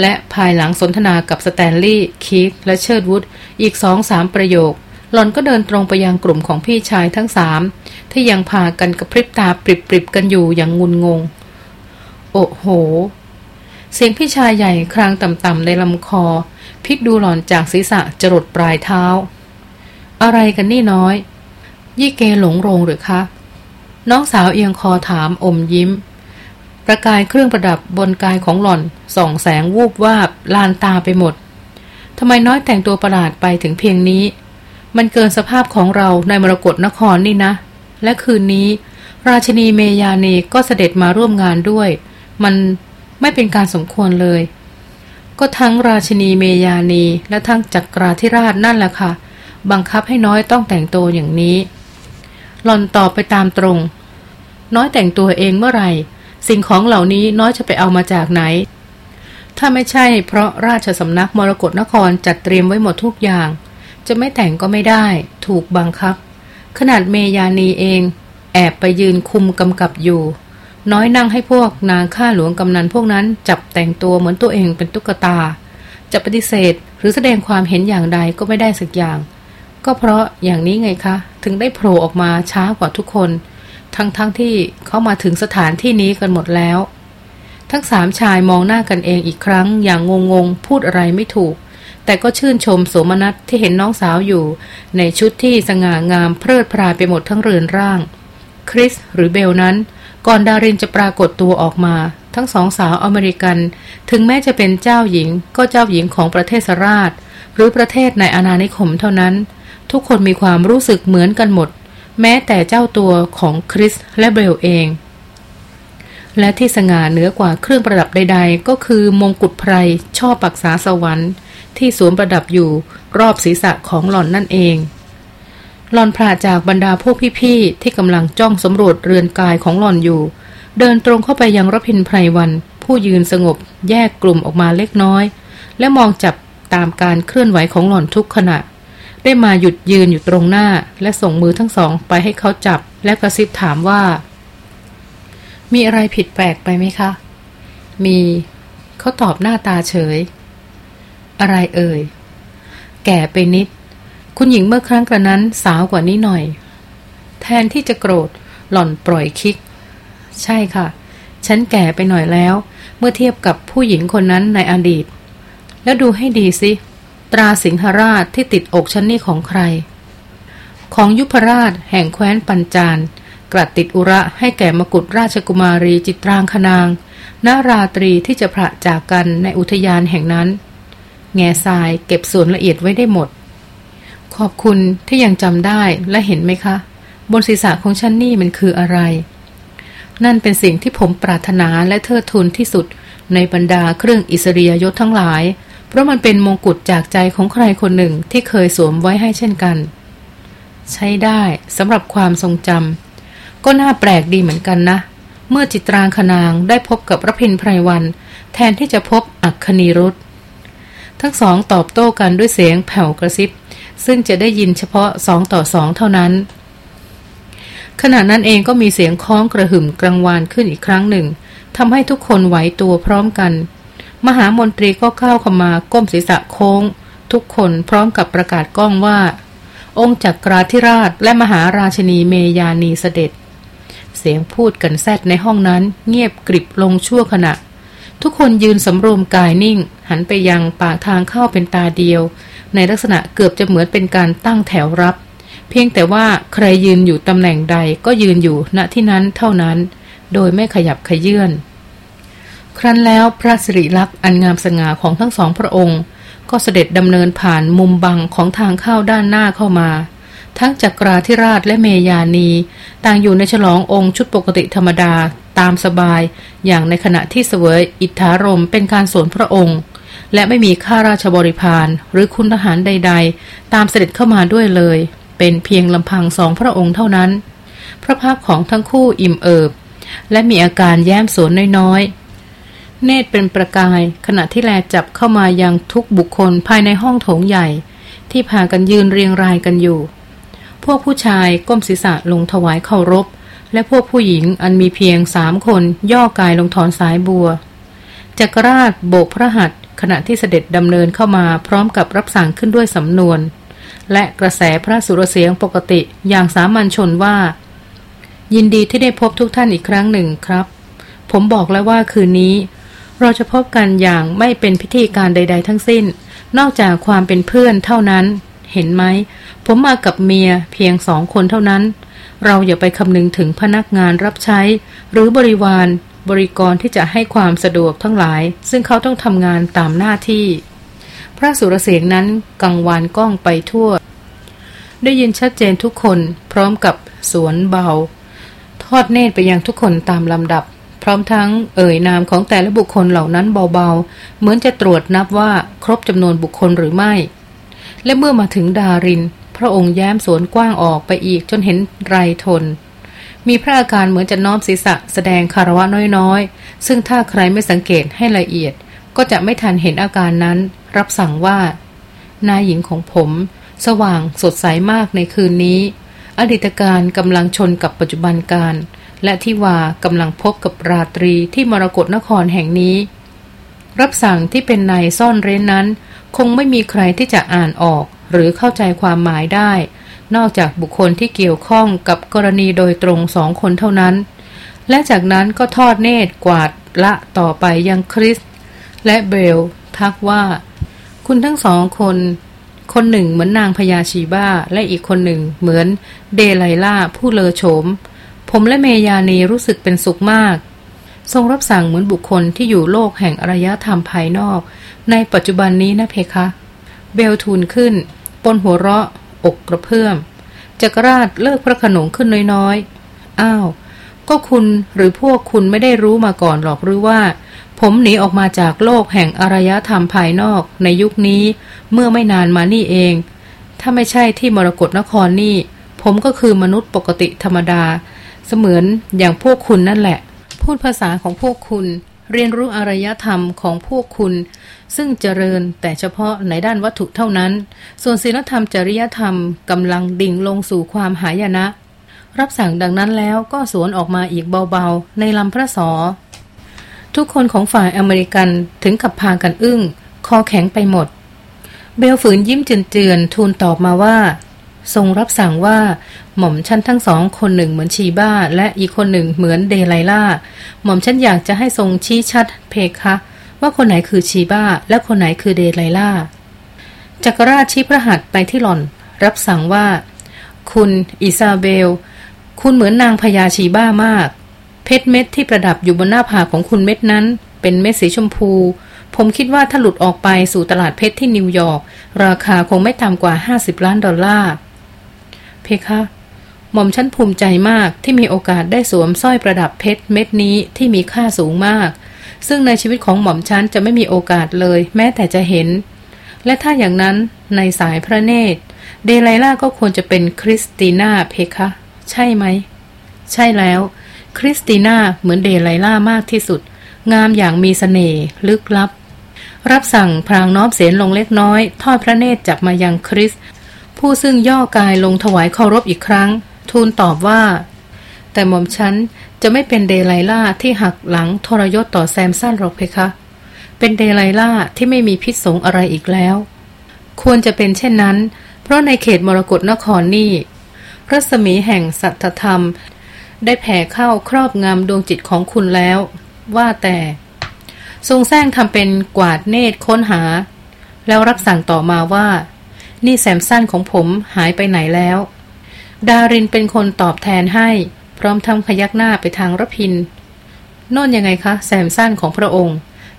และภายหลังสนทนากับสแตนลีย์คีธและเชิดวุฒอีกสองสามประโยค หลอนก็เดินตรงไปยังกลุ่มของพี่ชายทั้งสามที่ยังพากันกระพริบตาปริบๆกันอยู่อย่างงุนงง โอ้โห เสียงพี่ชายใหญ่ครางต่ำๆในลำคอพลิกดูหลอนจากศีรษะจรดปลายเท้า อะไรกันนี่น้อย ยี่เกหลงโรงหรือคะ น้องสาวเอียงคอถามอมยิ้ม ประกายเครื่องประดับบนกายของหล่อนส่องแสงวูบวาบลานตาไปหมดทำไมน้อยแต่งตัวประหลาดไปถึงเพียงนี้ มันเกินสภาพของเราในมรกรนครนี่นะ และคืนนี้ ราชินีเมยานีก็เสด็จมาร่วมงานด้วย มันไม่เป็นการสมควรเลย ก็ทั้งราชินีเมยานีและทั้งจักราธิราชนั่นแหละค่ะ บังคับให้น้อยต้องแต่งตัวอย่างนี้หล่อนตอบไปตามตรง น้อยแต่งตัวเองเมื่อไหร่ สิ่งของเหล่านี้น้อยจะไปเอามาจากไหน ถ้าไม่ใช่เพราะราชสำนักมรกรนครจัดเตรียมไว้หมดทุกอย่าง จะไม่แต่งก็ไม่ได้ ถูกบังคับ ขนาดเมยานีเอง แอบไปยืนคุมกำกับอยู่ น้อยนั่งให้พวกนางข้าหลวงกำนันพวกนั้นจับแต่งตัวเหมือนตัวเองเป็นตุ๊กตา จะปฏิเสธหรือแสดงความเห็นอย่างใดก็ไม่ได้สักอย่าง ก็เพราะอย่างนี้ไงคะ ถึงได้โผล่ออกมาช้ากว่าทุกคน ทั้งๆทที่เขามาถึงสถานที่นี้กันหมดแล้ว ทั้งสามชายมองหน้ากันเองอีกครั้งอย่างงงๆ พูดอะไรไม่ถูก แต่ก็ชื่นชมโสมนัสที่เห็นน้องสาวอยู่ ในชุดที่สง่างามเพลิดพรายไปหมดทั้งเรือนร่าง คริสหรือเบลนั้น ก่อนดารินจะปรากฏตัวออกมา ทั้งสองสาวอเมริกัน ถึงแม้จะเป็นเจ้าหญิง ก็เจ้าหญิงของประเทศสราช หรือประเทศในอาณานิคมเท่านั้น ทุกคนมีความรู้สึกเหมือนกันหมด แม้แต่เจ้าตัวของคริสและเบลเอง และที่สง่าเหนือกว่าเครื่องประดับใด ๆ ก็คือมงกุฎไพรช่อปักษาสวรรค์ ที่สวมประดับอยู่รอบศีรษะของหล่อนนั่นเองหล่อนพราจากบรรดาพวกพี่ๆ ที่กำลังจ้องสำรวจเรือนกายของหล่อนอยู่ เดินตรงเข้าไปยังรพินไพรวัน ผู้ยืนสงบแยกกลุ่มออกมาเล็กน้อย และมองจับตามการเคลื่อนไหวของหล่อนทุกขณะ ได้มาหยุดยืนอยู่ตรงหน้า และส่งมือทั้งสองไปให้เขาจับ และกระซิบถามว่า มีอะไรผิดแปลกไปไหมคะ มีเขาตอบหน้าตาเฉย อะไรเอ่ย แก่ไปนิด คุณหญิงเมื่อครั้งกระนั้นสาวกว่านี้หน่อย แทนที่จะโกรธหล่อนปล่อยคิก ใช่ค่ะ ฉันแก่ไปหน่อยแล้ว เมื่อเทียบกับผู้หญิงคนนั้นในอดีต แล้วดูให้ดีสิ ตราสิงหราชที่ติดอกฉันนี่ของใคร ของยุพราชแห่งแคว้นปัญจานกรัดติดอุระให้แก่มกุฎราชกุมารีจิตรางคนางนาราตรีที่จะพระจากกันในอุทยานแห่งนั้น แง่ทรายเก็บส่วนละเอียดไว้ได้หมด ขอบคุณที่ยังจำได้และเห็นไหมคะ บนศีรษะของฉันนี่มันคืออะไร นั่นเป็นสิ่งที่ผมปรารถนาและเทิดทูนที่สุดในบรรดาเครื่องอิสริยยศทั้งหลาย เพราะมันเป็นมงกุฎจากใจของใครคนหนึ่งที่เคยสวมไว้ให้เช่นกัน ใช้ได้สำหรับความทรงจำก็น่าแปลกดีเหมือนกันนะ เมื่อจิตรางคนางได้พบกับรพินไพรวัน แทนที่จะพบอักคณีรุธทั้งสองตอบโต้กันด้วยเสียงแผ่วกระซิบ ซึ่งจะได้ยินเฉพาะสองต่อสองเท่านั้น ขณะนั้นเองก็มีเสียงคล้องกระหึ่มกลางวานขึ้นอีกครั้งหนึ่งทำให้ทุกคนไหวตัวพร้อมกัน มหามนตรีก็ก้าเข้ามาก้มศีรษะโค้ง ทุกคนพร้อมกับประกาศก้องว่า องค์จักราธิราชและมหาราชนีเมยานีเสด็จ เสียงพูดกันแซดในห้องนั้น เงียบกริบลงชั่วขณะ ทุกคนยืนสำรวมกายนิ่ง หันไปยังปากทางเข้าเป็นตาเดียว ในลักษณะเกือบจะเหมือนเป็นการตั้งแถวรับ เพียงแต่ว่าใครยืนอยู่ตำแหน่งใดก็ยืนอยู่ณที่นั้นเท่านั้น โดยไม่ขยับขยื่น ครั้นแล้วพระสิริลักษณ์อันงามสง่าของทั้งสองพระองค์ ก็เสด็จดำเนินผ่านมุมบังของทางเข้าด้านหน้าเข้ามา ทั้งจักราธิราชและเมยานี ต่างอยู่ในฉลององค์ชุดปกติธรรมดาตามสบาย อย่างในขณะที่เสวยอิทธารมเป็นการสวนพระองค์ และไม่มีข้าราชบริพารหรือคุณทหารใด ๆ ตามเสด็จเข้ามาด้วยเลย เป็นเพียงลำพังสองพระองค์เท่านั้น พระภาพของทั้งคู่อิ่มเอิบ และมีอาการแย้มสวนน้อยๆ เนตรเป็นประกาย ขณะที่แลจับเข้ามายังทุกบุคคลภายในห้องโถงใหญ่ ที่พากันยืนเรียงรายกันอยู่ พวกผู้ชายก้มศีรษะลงถวายเคารพ และพวกผู้หญิงอันมีเพียงสามคนย่อกายลงถอนสายบัวจักรราชโบกพระหัตถ์ขณะที่เสด็จดำเนินเข้ามาพร้อมกับรับสั่งขึ้นด้วยสำนวน และกระแสพระสุรเสียงปกติอย่างสามัญชนว่า ยินดีที่ได้พบทุกท่านอีกครั้งหนึ่งครับ ผมบอกแล้วว่าคืนนี้ เราจะพบกันอย่างไม่เป็นพิธีการใด ๆ ทั้งสิ้น นอกจากความเป็นเพื่อนเท่านั้น เห็นไหม ผมมากับเมียเพียงสองคนเท่านั้น เราอย่าไปคำนึงถึงพนักงานรับใช้ หรือบริวารบริกรที่จะให้ความสะดวกทั้งหลาย ซึ่งเขาต้องทำงานตามหน้าที่ พระสุรเสียงนั้นกังวานก้องไปทั่ว ได้ยินชัดเจนทุกคนพร้อมกับสวนเบา ทอดเนตรไปยังทุกคนตามลำดับ พร้อมทั้งเอ่ยนามของแต่ละบุคคลเหล่านั้นเบาๆ เหมือนจะตรวจนับว่าครบจำนวนบุคคลหรือไม่ และเมื่อมาถึงดาริน พระองค์แย้มสวนกว้างออกไปอีกจนเห็นไรทน มีพระอาการเหมือนจะน้อมศีรษะแสดงคารวะน้อยๆ ซึ่งถ้าใครไม่สังเกตให้ละเอียด ก็จะไม่ทันเห็นอาการนั้น รับสั่งว่า นายหญิงของผม สว่างสดใสมากในคืนนี้ อดีตการกำลังชนกับปัจจุบันการ และที่ว่ากำลังพบกับราตรีที่มรกรนครแห่งนี้ รับสั่งที่เป็นนายซ่อนเร้นนั้น คงไม่มีใครที่จะอ่านออกหรือเข้าใจความหมายได้ นอกจากบุคคลที่เกี่ยวข้องกับกรณีโดยตรงสองคนเท่านั้น และจากนั้นก็ทอดเนตรกวาดละต่อไปยังคริส และเบลทักว่า คุณทั้งสองคน คนหนึ่งเหมือนนางพญาชีบ้า และอีกคนหนึ่งเหมือนเดไลล่าผู้เลอโฉม ผมและเมยานีรู้สึกเป็นสุขมาก ทรงรับสั่งเหมือนบุคคลที่อยู่โลกแห่งอารยธรรมภายนอก ในปัจจุบันนี้นะเพคะ เบลทูลขึ้น ปนหัวเราะ อกกระเพื่อมจักรราชเลิกพระขนงขึ้นน้อยๆ อ้าว ก็คุณหรือพวกคุณไม่ได้รู้มาก่อนหรอกหรือว่า ผมหนีออกมาจากโลกแห่งอารยธรรมภายนอกในยุคนี้เมื่อไม่นานมานี่เอง ถ้าไม่ใช่ที่มรกรนครนี่ ผมก็คือมนุษย์ปกติธรรมดา เสมือนอย่างพวกคุณนั่นแหละ พูดภาษาของพวกคุณ เรียนรู้อารยธรรมของพวกคุณ ซึ่งเจริญแต่เฉพาะในด้านวัตถุเท่านั้น ส่วนศีลธรรมจริยธรรมกำลังดิ่งลงสู่ความหายนะ รับสั่งดังนั้นแล้วก็สวนออกมาอีกเบาๆ ในลำพระสอ ทุกคนของฝ่ายอเมริกันถึงกับพากันอึ้ง คอแข็งไปหมด เบลฝืนยิ้มเจือนๆทูลตอบมาว่า ทรงรับสั่งว่า หม่อมชั้นทั้งสองคนหนึ่งเหมือนชีบ้า และอีกคนหนึ่งเหมือนเดไลล่า หม่อมชั้นอยากจะให้ทรงชี้ชัดเพคะ ว่าคนไหนคือชีบ้า และคนไหนคือเดไลล่าจักราชชี้พระหัตถ์ไปที่หล่อน รับสั่งว่า คุณอิซาเบล คุณเหมือนนางพญาชีบามาก เพชรเม็ดที่ประดับอยู่บนหน้าผากของคุณเม็ดนั้น เป็นเม็ดสีชมพู ผมคิดว่าถ้าหลุดออกไปสู่ตลาดเพชรที่นิวยอร์กราคาคงไม่ต่ำกว่า 50 ล้านดอลลาร์ เพคะหม่อมฉันภูมิใจมากที่มีโอกาสได้สวมสร้อยประดับเพชรเม็ดนี้ที่มีค่าสูงมาก ซึ่งในชีวิตของหม่อมฉันจะไม่มีโอกาสเลย แม้แต่จะเห็น และถ้าอย่างนั้นในสายพระเนตร เดลไล่าก็ควรจะเป็นคริสติน่าเพคะ ใช่ไหม ใช่แล้ว คริสติน่าเหมือนเดลไลล่ามากที่สุด งามอย่างมีสเสน่ห์ลึกลับ รับสั่งพรางน้อมเสียนลงเล็กน้อย ทอดพระเนตรจับมายังคริส ผู้ซึ่งย่อกายลงถวายเคารพอีกครั้ง ทูลตอบว่า แต่หม่อมฉันจะไม่เป็นเดลไลล่าที่หักหลังทรยศต่อแซมสันหรอกเพคะ เป็นเดลไลล่าที่ไม่มีพิษสงอะไรอีกแล้ว ควรจะเป็นเช่นนั้น เพราะในเขตมรกรนครนี่รัศมีแห่งสัตธรรม ได้แผ่เข้าครอบงำดวงจิตของคุณแล้ว ว่าแต่ ทรงแซงทำเป็นกวาดเนตรค้นหา แล้วรับสั่งต่อมาว่า นี่แซมสั้นของผมหายไปไหนแล้ว ดารินเป็นคนตอบแทนให้ พร้อมทำพยักหน้าไปทางรพินโน่นยังไงคะแซมสั้นของพระองค์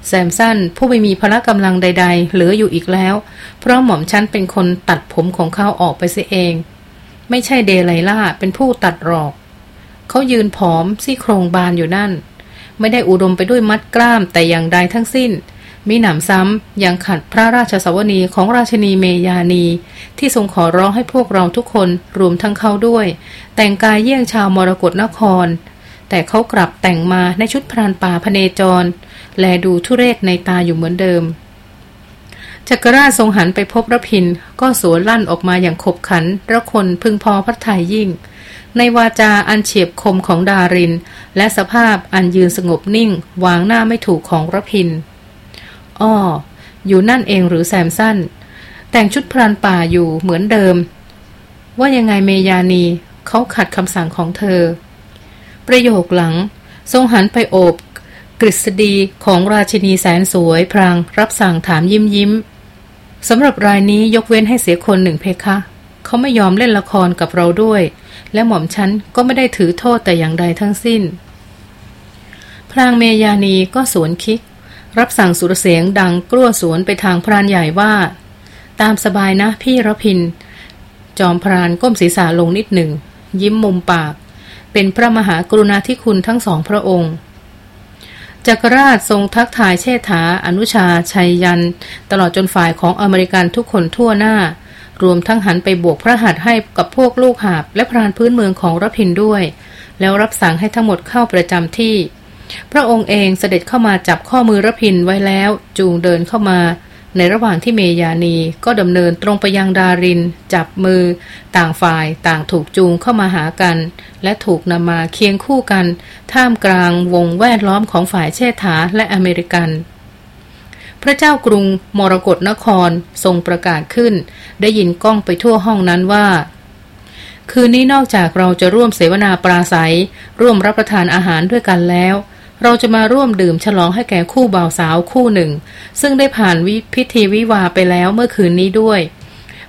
แซมสั้นผู้ไม่มีพละกำลังใด ๆ เหลืออยู่อีกแล้ว เพราะหม่อมชั้นเป็นคนตัดผมของเขาออกไปเสียเอง ไม่ใช่เดลัยล่าเป็นผู้ตัดหรอก เขายืนผอมซี่โครงบานอยู่นั่น ไม่ได้อุดมไปด้วยมัดกล้ามแต่อย่างใดทั้งสิ้น มีหนำซ้ำยังขัดพระราชสวนีของราชนีเมยานี ที่ทรงขอร้องให้พวกเราทุกคนรวมทั้งเขาด้วย แต่งกายเยี่ยงชาวมรกรนคร แต่เขากลับแต่งมาในชุดพรานป่าพเนจร แลดูทุเรศในตาอยู่เหมือนเดิมจักรราชทรงหันไปพบรพินก็สวนลั่นออกมาอย่างขบขันระคนพึงพอพระทัยยิ่ง ในวาจาอันเฉียบคมของดาริน และสภาพอันยืนสงบนิ่ง วางหน้าไม่ถูกของรพิน อ้อ อยู่นั่นเองหรือแซมสั้น แต่งชุดพรานป่าอยู่เหมือนเดิม ว่ายังไงเมยานีเขาขัดคำสั่งของเธอ ประโยคหลัง ทรงหันไปโอบ กฤษฎีของราชินีแสนสวยพรางรับสั่งถามยิ้มยิ้มสำหรับรายนี้ยกเว้นให้เสียคนหนึ่งเพคะ เขาไม่ยอมเล่นละครกับเราด้วย และหม่อมฉันก็ไม่ได้ถือโทษแต่อย่างใดทั้งสิ้น พรางเมยานีก็สวนคิก รับสั่งสุรเสียงดังกลั้วสวนไปทางพรานใหญ่ว่า ตามสบายนะพี่รพิน จอมพรานก้มศีรษะลงนิดหนึ่ง ยิ้มมุมปาก เป็นพระมหากรุณาธิคุณทั้งสองพระองค์จักรราชทรงทักทายเชษฐา อนุชา ชัยยัน ตลอดจนฝ่ายของอเมริกันทุกคนทั่วหน้า รวมทั้งหันไปบวกพระหัตถ์ให้กับพวกลูกหาบ และพรานพื้นเมืองของรพินด้วย แล้วรับสั่งให้ทั้งหมดเข้าประจำที่ พระองค์เองเสด็จเข้ามาจับข้อมือระพินไว้แล้วจูงเดินเข้ามา ในระหว่างที่เมยานีก็ดำเนินตรงไปยังดาริน จับมือ ต่างฝ่ายต่างถูกจูงเข้ามาหากัน และถูกนำมาเคียงคู่กัน ท่ามกลางวงแวดล้อมของฝ่ายเชษฐาและอเมริกันพระเจ้ากรุงมรกรนครทรงประกาศขึ้น ได้ยินก้องไปทั่วห้องนั้นว่า คืนนี้นอกจากเราจะร่วมเสวนาปราศัย ร่วมรับประทานอาหารด้วยกันแล้ว เราจะมาร่วมดื่มฉลองให้แก่คู่บ่าวสาวคู่หนึ่ง ซึ่งได้ผ่านวิพิธีวิวาไปแล้วเมื่อคืนนี้ด้วย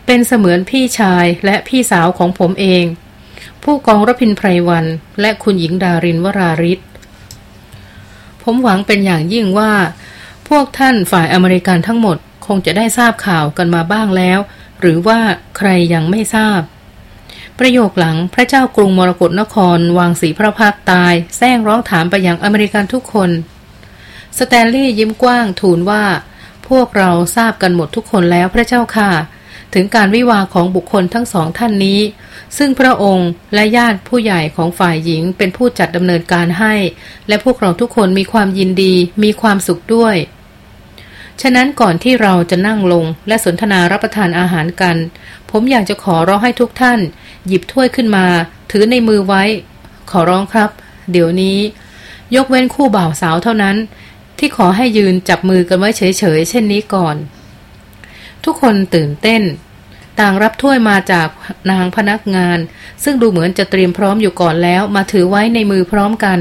เป็นเสมือนพี่ชายและพี่สาวของผมเอง ผู้กองรพินไพรวัน และคุณหญิงดารินวราริศผมหวังเป็นอย่างยิ่งว่า พวกท่านฝ่ายอเมริกันทั้งหมดคงจะได้ทราบข่าวกันมาบ้างแล้ว หรือว่าใครยังไม่ทราบ ประโยคหลังพระเจ้ากรุงมรกรนครวางสีพระพักตายแซงร้องถามไปยังอเมริกันทุกคน สแตนลีย์ยิ้มกว้างทูลว่า พวกเราทราบกันหมดทุกคนแล้วพระเจ้าค่ะ ถึงการวิวาของบุคคลทั้งสองท่านนี้ ซึ่งพระองค์และญาติผู้ใหญ่ของฝ่ายหญิงเป็นผู้จัดดำเนินการให้ และพวกเราทุกคนมีความยินดีมีความสุขด้วยฉะนั้นก่อนที่เราจะนั่งลงและสนทนารับประทานอาหารกัน ผมอยากจะขอร้องให้ทุกท่าน หยิบถ้วยขึ้นมา ถือในมือไว้ ขอร้องครับ เดี๋ยวนี้ ยกเว้นคู่บ่าวสาวเท่านั้น ที่ขอให้ยืนจับมือกันไว้เฉยๆ เช่นนี้ก่อน ทุกคนตื่นเต้น ต่างรับถ้วยมาจากนางพนักงาน ซึ่งดูเหมือนจะเตรียมพร้อมอยู่ก่อนแล้ว มาถือไว้ในมือพร้อมกัน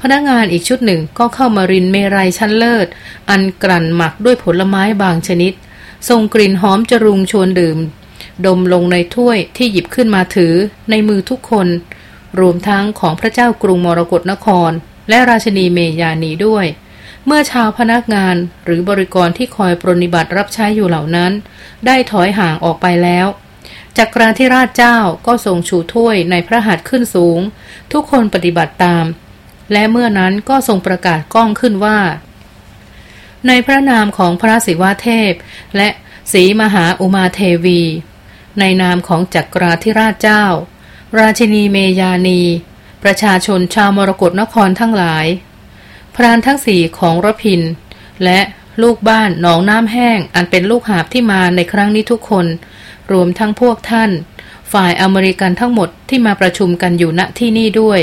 พนักงานอีกชุดหนึ่งก็เข้ามารินเมรัยชั้นเลิศ อันกลั่นหมักด้วยผลไม้บางชนิดส่งกลิ่นหอมจรุงชวนดื่ม ดมลงในถ้วยที่หยิบขึ้นมาถือในมือทุกคน รวมทั้งของพระเจ้ากรุงมรกรนคร และราชนีเมยานีด้วย เมื่อชาวพนักงานหรือบริกรที่คอยปรนิบัติรับใช้อยู่เหล่านั้น ได้ถอยห่างออกไปแล้วจักราธิราชเจ้าก็ทรงชูถ้วยในพระหัตถ์ขึ้นสูง ทุกคนปฏิบัติตาม และเมื่อนั้นก็ทรงประกาศก้องขึ้นว่า ในพระนามของพระศิวะเทพ และสีมหาอุมาเทวี ในนามของจักราธิราชเจ้า ราชินีเมยานี ประชาชนชาวมรกรนครทั้งหลาย พรานทั้งสี่ของรพิน และลูกบ้านหนองน้ำแห้งอันเป็นลูกหาบที่มาในครั้งนี้ทุกคน รวมทั้งพวกท่าน ฝ่ายอเมริกันทั้งหมดที่มาประชุมกันอยู่ณที่นี่ด้วย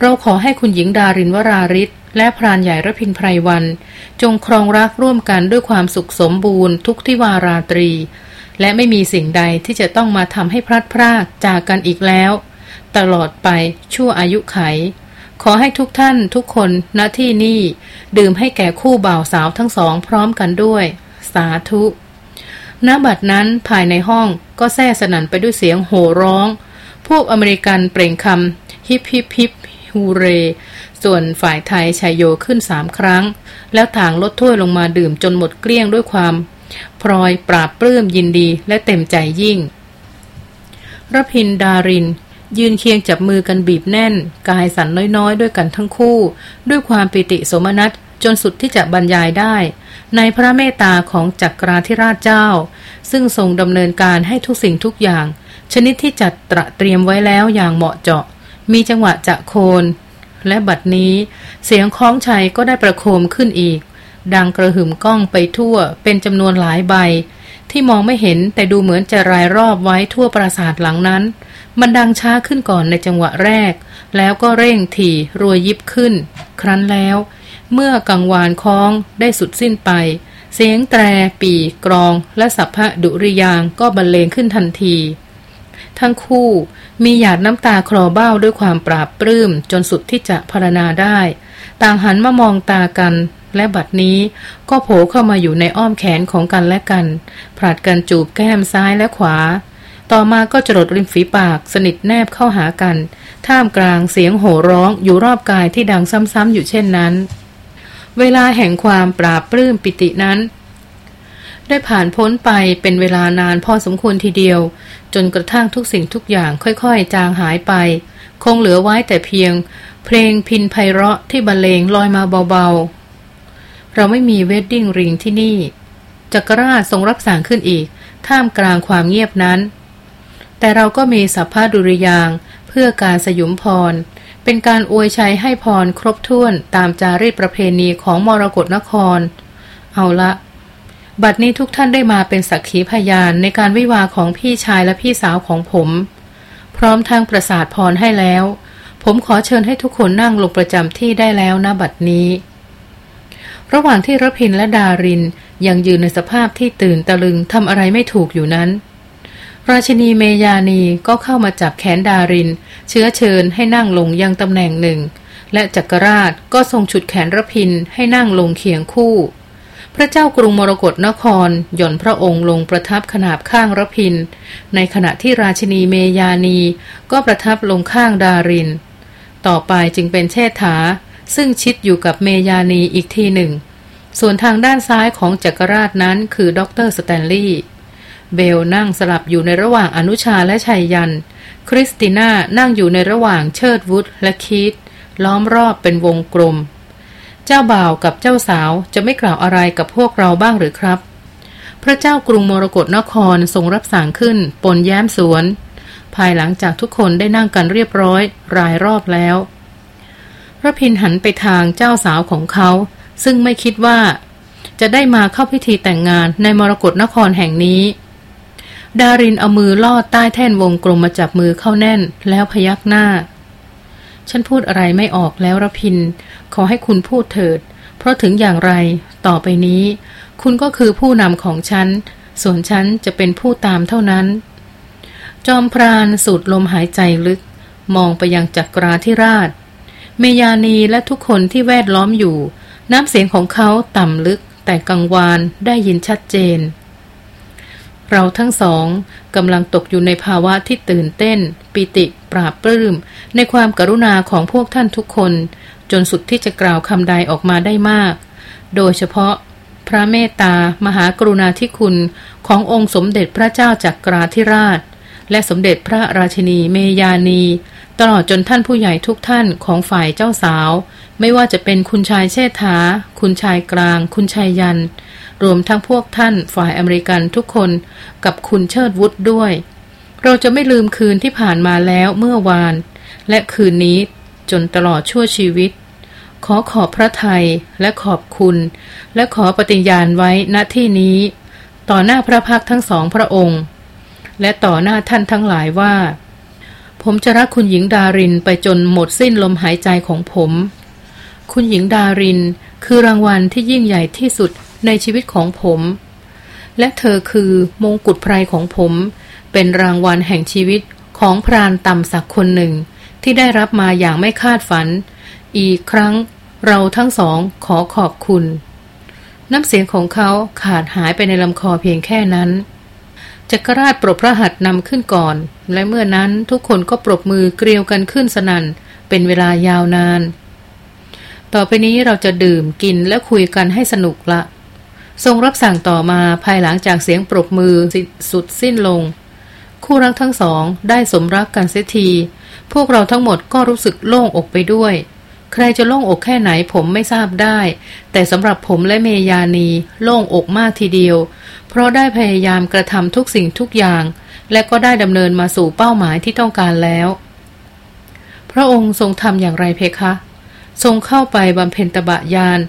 เราขอให้คุณหญิงดารินวราริศและพรานใหญ่ระพินไพรวัน จงครองรักร่วมกันด้วยความสุขสมบูรณ์ทุกทิวาราตรี และไม่มีสิ่งใดที่จะต้องมาทำให้พลัดพรากจากกันอีกแล้ว ตลอดไปชั่วอายุไข ขอให้ทุกท่านทุกคนณที่นี่ ดื่มให้แก่คู่บ่าวสาวทั้งสองพร้อมกันด้วย สาธุณบัดนั้นภายในห้องก็แซ่สนั่นไปด้วยเสียงโห่ร้อง พวกอเมริกันเปล่งคำฮิปฮิปฮิปฮูเร ส่วนฝ่ายไทยชัยโยขึ้นสามครั้ง แล้วถางลดถ้วยลงมาดื่มจนหมดเกลี้ยงด้วยความ พลอยปราบปลื้มยินดีและเต็มใจยิ่งรพินดาริน ยืนเคียงจับมือกันบีบแน่น กายสั่นน้อยๆ ด้วยกันทั้งคู่ ด้วยความปิติสมนัตจนสุดที่จะบรรยายได้ ในพระเมตตาของจักราธิราชเจ้า ซึ่งทรงดำเนินการให้ทุกสิ่งทุกอย่าง ชนิดที่จัดตระเตรียมไว้แล้วอย่างเหมาะเจาะ มีจังหวะจะโคน และบัดนี้ เสียงคล้องชัยก็ได้ประโคมขึ้นอีก ดังกระหึ่มกล้องไปทั่ว เป็นจำนวนหลายใบ ที่มองไม่เห็นแต่ดูเหมือนจะรายรอบไว้ทั่วปราสาทหลังนั้น มันดังช้าขึ้นก่อนในจังหวะแรก แล้วก็เร่งถี่รวยยิบขึ้น ครั้นแล้ว เมื่อกังวานคล้องได้สุดสิ้นไป เสียงแตร ปีกรอง และสัพพะดุริยางก็บรรเลงขึ้นทันทีทั้งคู่มีหยาดน้ำตาคลอเบ้าด้วยความปราบปลื้มจนสุดที่จะพรรณนาได้ ต่างหันมามองตากัน และบัดนี้ก็โผล่เข้ามาอยู่ในอ้อมแขนของกันและกัน ผลัดกันจูบแก้มซ้ายและขวา ต่อมาก็จรดริมฝีปากสนิทแนบเข้าหากัน ท่ามกลางเสียงโห่ร้องอยู่รอบกายที่ดังซ้ำๆอยู่เช่นนั้น เวลาแห่งความปราบปลื้มปิตินั้น ได้ผ่านพ้นไปเป็นเวลานานพอสมควรทีเดียว จนกระทั่งทุกสิ่งทุกอย่างค่อยๆ จางหายไป คงเหลือไว้แต่เพียงเพลงพินไพเราะที่บรรเลงลอยมาเบา เราไม่มีเวดดิ้งริงที่นี่จักรราชทรงรับสั่งขึ้นอีก ท่ามกลางความเงียบนั้น แต่เราก็มีสัพพะดุริยางเพื่อการสยุมพร เป็นการอวยชัยให้พรครบถ้วนตามจารีตประเพณีของมรกรนคร เอาละ บัดนี้ทุกท่านได้มาเป็นสักขีพยานในการวิวาของพี่ชายและพี่สาวของผม พร้อมทางประสาทพรให้แล้ว ผมขอเชิญให้ทุกคนนั่งลงประจำที่ได้แล้วนะบัดนี้ ระหว่างที่รพินและดารินยังยืนในสภาพที่ตื่นตะลึงทำอะไรไม่ถูกอยู่นั้น ราชินีเมยานีก็เข้ามาจับแขนดาริน เชื้อเชิญให้นั่งลงยังตำแหน่งหนึ่ง และจักรราชก็ทรงฉุดแขนรพินให้นั่งลงเคียงคู่ พระเจ้ากรุงมรกรนครหย่อนพระองค์ลงประทับขนาบข้างรพิน ในขณะที่ราชินีเมยานีก็ประทับลงข้างดาริน ต่อไปจึงเป็นเชษฐา ซึ่งชิดอยู่กับเมยานีอีกทีหนึ่ง ส่วนทางด้านซ้ายของจักราชนั้นคือด็อกเตอร์สแตนลีย์เบลนั่งสลับอยู่ในระหว่างอนุชาและไชยยันต์ คริสติน่านั่งอยู่ในระหว่างเชิดวุธและคีธล้อมรอบเป็นวงกลม เจ้าบ่าวกับเจ้าสาวจะไม่กล่าวอะไรกับพวกเราบ้างหรือครับ พระเจ้ากรุงมรกรนครทรงรับสั่งขึ้นปนแย้มสวน ภายหลังจากทุกคนได้นั่งกันเรียบร้อยรายรอบแล้ว ระพินหันไปทางเจ้าสาวของเขา ซึ่งไม่คิดว่า จะได้มาเข้าพิธีแต่งงานในมรกรนครแห่งนี้ ดารินเอามือลอดใต้แท่นวงกลมมาจับมือเข้าแน่นแล้วพยักหน้า ฉันพูดอะไรไม่ออกแล้วระพิน ขอให้คุณพูดเถิด เพราะถึงอย่างไร ต่อไปนี้ คุณก็คือผู้นำของฉัน ส่วนฉันจะเป็นผู้ตามเท่านั้น จอมพรานสูดลมหายใจลึก มองไปยังจักราธิราช เมยานีและทุกคนที่แวดล้อมอยู่ น้ำเสียงของเขาต่ำลึก แต่กังวานได้ยินชัดเจน เราทั้งสองกำลังตกอยู่ในภาวะที่ตื่นเต้น ปิติ ปราบปลื้ม ในความกรุณาของพวกท่านทุกคน จนสุดที่จะกล่าวคำใดออกมาได้มาก โดยเฉพาะ พระเมตตามหากรุณาธิคุณขององค์สมเด็จพระเจ้าจักราธิราช และสมเด็จพระราชินีเมยานี ตลอดจนท่านผู้ใหญ่ทุกท่านของฝ่ายเจ้าสาว ไม่ว่าจะเป็นคุณชายเชษฐา คุณชายกลาง คุณชายยัน รวมทั้งพวกท่านฝ่ายอเมริกันทุกคนกับคุณเชิดวุฒด้วย เราจะไม่ลืมคืนที่ผ่านมาแล้วเมื่อวาน และคืนนี้จนตลอดชั่วชีวิต ขอขอบพระไทยและขอบคุณ และขอปฏิญาณไว้ณที่นี้ ต่อหน้าพระพักทั้งสองพระองค์ และต่อหน้าท่านทั้งหลายว่า ผมจะรักคุณหญิงดารินไปจนหมดสิ้นลมหายใจของผม คุณหญิงดารินคือรางวัลที่ยิ่งใหญ่ที่สุดในชีวิตของผม และเธอคือมงกุฎไพรของผม เป็นรางวัลแห่งชีวิตของพรานต่ำสักคนหนึ่ง ที่ได้รับมาอย่างไม่คาดฝัน อีกครั้งเราทั้งสองขอขอบคุณ น้ำเสียงของเขาขาดหายไปในลำคอเพียงแค่นั้น จักรราชปรบพระหัตนำขึ้นก่อน และเมื่อนั้นทุกคนก็ปรบมือเกลียวกันขึ้นสนัน่น เป็นเวลายาวนาน ต่อไปนี้เราจะดื่มกินและคุยกันให้สนุกละ ทรงรับสั่งต่อมาภายหลังจากเสียงปรบมือสุดสิ้นลง คู่รักทั้งสองได้สมรักกันเสียที พวกเราทั้งหมดก็รู้สึกโล่งอกไปด้วย ใครจะโล่งอกแค่ไหนผมไม่ทราบได้ แต่สำหรับผมและเมยานีโล่งอกมากทีเดียว เพราะได้พยายามกระทำทุกสิ่งทุกอย่าง และก็ได้ดำเนินมาสู่เป้าหมายที่ต้องการแล้ว พระองค์ทรงทำอย่างไรเพคะ ทรงเข้าไปบำเพ็ญตบะยาน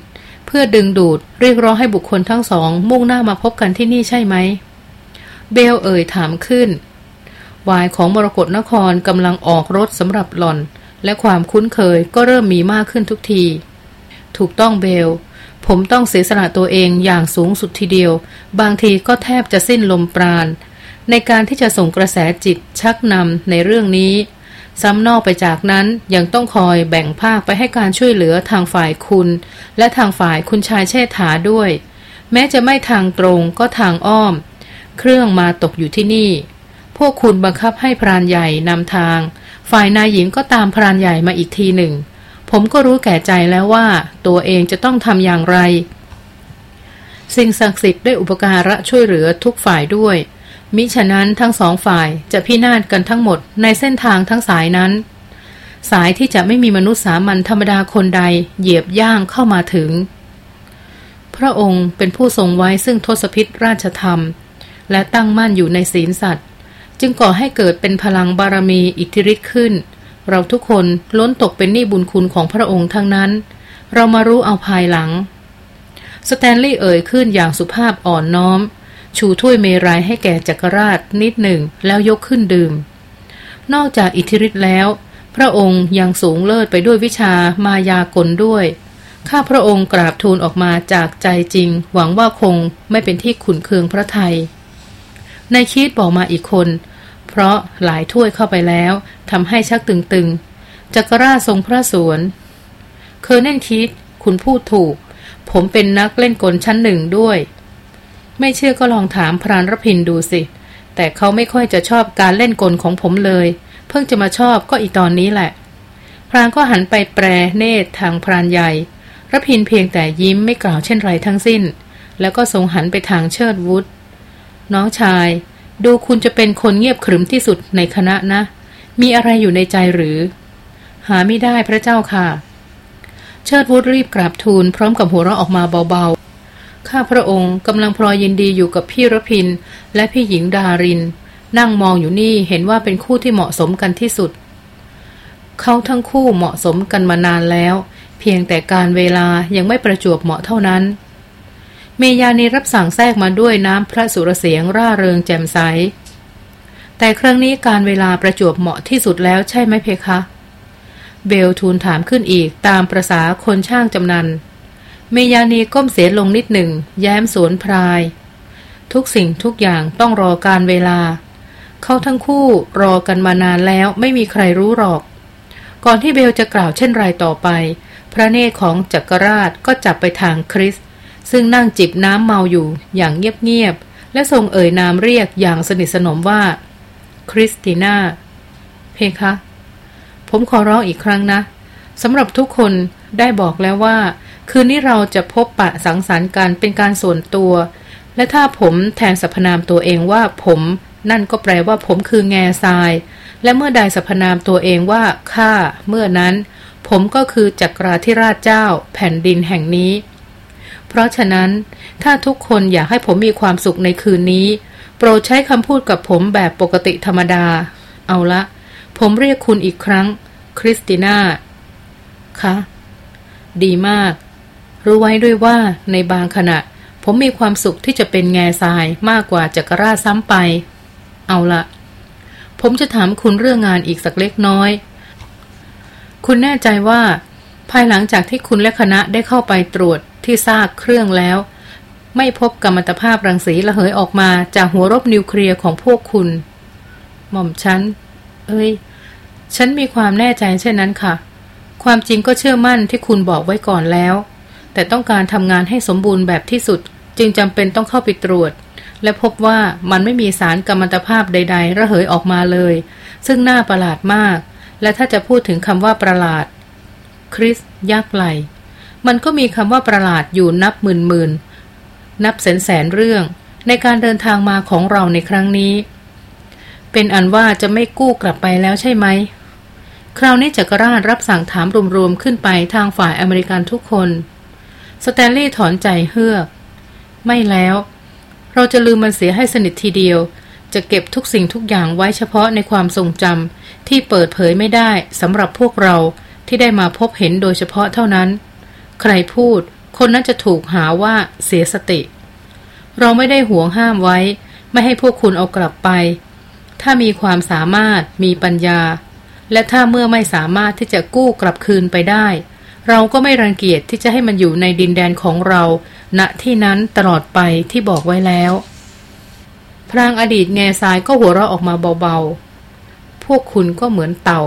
เพื่อดึงดูดเรียกร้องให้บุคคลทั้งสอง มุ่งหน้ามาพบกันที่นี่ใช่ไหม เบลเอ่ยถามขึ้นวายของมรกรนครกำลังออกรถสำหรับหล่อน และความคุ้นเคยก็เริ่มมีมากขึ้นทุกที ถูกต้องเบล ผมต้องเสียสละตัวเองอย่างสูงสุดทีเดียว บางทีก็แทบจะสิ้นลมปราณ ในการที่จะส่งกระแสจิตชักนำในเรื่องนี้ ซ้ำนอกไปจากนั้นยังต้องคอยแบ่งภาคไปให้การช่วยเหลือทางฝ่ายคุณ และทางฝ่ายคุณชายเชษฐาด้วย แม้จะไม่ทางตรงก็ทางอ้อม เครื่องมาตกอยู่ที่นี่ พวกคุณบังคับให้พรานใหญ่นำทาง ฝ่ายนายหญิงก็ตามพรานใหญ่มาอีกทีหนึ่ง ผมก็รู้แก่ใจแล้วว่าตัวเองจะต้องทำอย่างไร สิ่งศักดิ์สิทธิ์ได้อุปการะช่วยเหลือทุกฝ่ายด้วย มิฉะนั้นทั้งสองฝ่ายจะพินาศกันทั้งหมดในเส้นทางทั้งสายนั้น สายที่จะไม่มีมนุษย์สามัญธรรมดาคนใดเหยียบย่างเข้ามาถึง พระองค์เป็นผู้ทรงไว้ซึ่งทศพิษราชธรรม และตั้งมั่นอยู่ในศีลสัตว์ จึงก่อให้เกิดเป็นพลังบารมีอิทธิฤทธิ์ขึ้น เราทุกคนล้นตกเป็นหนี้บุญคุณของพระองค์ทั้งนั้น เรามารู้เอาภายหลัง สแตนลีย์เอ่ยขึ้นอย่างสุภาพอ่อนน้อม ชูถ้วยเมรัยให้แก่จักรราชนิดหนึ่งแล้วยกขึ้นดื่ม นอกจากอิทธิฤทธิ์แล้ว พระองค์ยังสูงเลิศไปด้วยวิชามายากลด้วยข้าพระองค์กราบทูลออกมาจากใจจริง หวังว่าคงไม่เป็นที่ขุนเคืองพระไทย ในคิดบอกมาอีกคน ราะหลายถ้วยเข้าไปแล้วทำให้ชักตึงๆ จักรราชทรงพระสวนเคอร์เนนคิดคุณพูดถูก ผมเป็นนักเล่นกลชั้นหนึ่งด้วย ไม่เชื่อก็ลองถามพรานรพินดูสิ แต่เขาไม่ค่อยจะชอบการเล่นกลของผมเลย เพิ่งจะมาชอบก็อีตอนนี้แหละ พรานก็หันไปแปรเนตรทางพรานใหญ่รพินเพียงแต่ยิ้มไม่กล่าวเช่นไรทั้งสิ้น แล้วก็ทรงหันไปทางเชิดวุฒน้องชาย ดูคุณจะเป็นคนเงียบขรึมที่สุดในคณะนะ มีอะไรอยู่ในใจหรือ หาไม่ได้พระเจ้าค่ะ เชิดวุฒรีบกราบทูลพร้อมกับหัวเราะออกมาเบาๆ ข้าพระองค์กำลังพลอยยินดีอยู่กับพี่รพิน และพี่หญิงดาริน นั่งมองอยู่นี่เห็นว่าเป็นคู่ที่เหมาะสมกันที่สุด เขาทั้งคู่เหมาะสมกันมานานแล้ว เพียงแต่การเวลายังไม่ประจวบเหมาะเท่านั้น เมยานีรับสั่งแทรกมาด้วยน้ำพระสุรเสียงร่าเริงแจ่มใส แต่ครั้งนี้การเวลาประจวบเหมาะที่สุดแล้วใช่ไหมเพคะ เบลทูลถามขึ้นอีกตามประษาคนช่างจำนัน เมยานีก้มเสียลงนิดหนึ่ง แย้มสวนพราย ทุกสิ่งทุกอย่างต้องรอการเวลา เขาทั้งคู่รอกันมานานแล้วไม่มีใครรู้หรอก ก่อนที่เบลจะกล่าวเช่นไรต่อไป พระเนตรของจักรราชก็จับไปทางคริส ซึ่งนั่งจิบน้ำเมาอยู่อย่างเงียบๆและทรงเอ่ยนามเรียกอย่างสนิทสนมว่า คริสติน่า เพคะ ผมขอร้องอีกครั้งนะสำหรับทุกคนได้บอกแล้วว่า คืนนี้เราจะพบปะสังสรรค์กันเป็นการส่วนตัว และถ้าผมแทนสรรพนามตัวเองว่าผม นั่นก็แปลว่าผมคือแง่ทราย และเมื่อใดสรรพนามตัวเองว่าข้าเมื่อนั้น ผมก็คือจักราธิราชเจ้า แผ่นดินแห่งนี้ เพราะฉะนั้น ถ้าทุกคนอยากให้ผมมีความสุขในคืนนี้ โปรดใช้คำพูดกับผมแบบปกติธรรมดา เอาละ ผมเรียกคุณอีกครั้ง คริสติน่าคะดีมาก รู้ไว้ด้วยว่าในบางขณะ ผมมีความสุขที่จะเป็นแง่ทรายมากกว่าจักรราซ้ำไป เอาละผมจะถามคุณเรื่องงานอีกสักเล็กน้อย คุณแน่ใจว่า ภายหลังจากที่คุณและคณะได้เข้าไปตรวจ ที่ซากเครื่องแล้ว ไม่พบกัมมันตภาพรังสีระเหยออกมาจากหัวรบนิวเคลียร์ของพวกคุณ หม่อมฉัน เอ้ย ฉันมีความแน่ใจเช่นนั้นค่ะ ความจริงก็เชื่อมั่นที่คุณบอกไว้ก่อนแล้ว แต่ต้องการทำงานให้สมบูรณ์แบบที่สุด จึงจำเป็นต้องเข้าไปตรวจ และพบว่ามันไม่มีสารกัมมันตภาพใด ๆ ระเหยออกมาเลย ซึ่งน่าประหลาดมาก และถ้าจะพูดถึงคำว่าประหลาด คริสยักไหล มันก็มีคำว่าประหลาดอยู่นับหมื่นหมื่นนับแสนแสนเรื่อง ในการเดินทางมาของเราในครั้งนี้ เป็นอันว่าจะไม่กู้กลับไปแล้วใช่ไหม คราวนี้จักรราชรับสั่งถามรวมๆขึ้นไปทางฝ่ายอเมริกันทุกคน สแตนลีย์ถอนใจเฮือก ไม่แล้ว เราจะลืมมันเสียให้สนิททีเดียว จะเก็บทุกสิ่งทุกอย่างไว้เฉพาะในความทรงจำที่เปิดเผยไม่ได้สำหรับพวกเราที่ได้มาพบเห็นโดยเฉพาะเท่านั้น ใครพูด คนนั้นจะถูกหาว่าเสียสติ เราไม่ได้ห่วงห้ามไว้ ไม่ให้พวกคุณเอากลับไป ถ้ามีความสามารถมีปัญญา และถ้าเมื่อไม่สามารถที่จะกู้กลับคืนไปได้ เราก็ไม่รังเกียจที่จะให้มันอยู่ในดินแดนของเราณที่นั้นตลอดไปที่บอกไว้แล้วพรางอดีตแง่ทรายก็หัวเราะออกมาเบาๆ พวกคุณก็เหมือนเต่า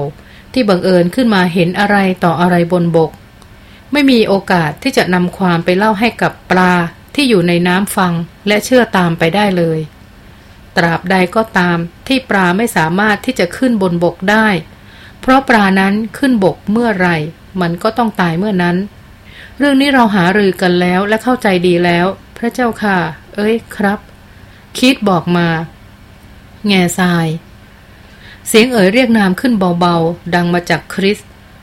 ที่บังเอิญขึ้นมาเห็นอะไรต่ออะไรบนบก ไม่มีโอกาสที่จะนำความไปเล่าให้กับปลาที่อยู่ในน้ำฟังและเชื่อตามไปได้เลย ตราบใดก็ตามที่ปลาไม่สามารถที่จะขึ้นบนบกได้ เพราะปลานั้นขึ้นบกเมื่อไรมันก็ต้องตายเมื่อนั้น เรื่องนี้เราหารือกันแล้วและเข้าใจดีแล้ว พระเจ้าค่ะ เอ้ยครับ คิดบอกมา แง่ทราย เสียงเอ๋ยเรียกนามขึ้นเบาๆ ดังมาจากคริส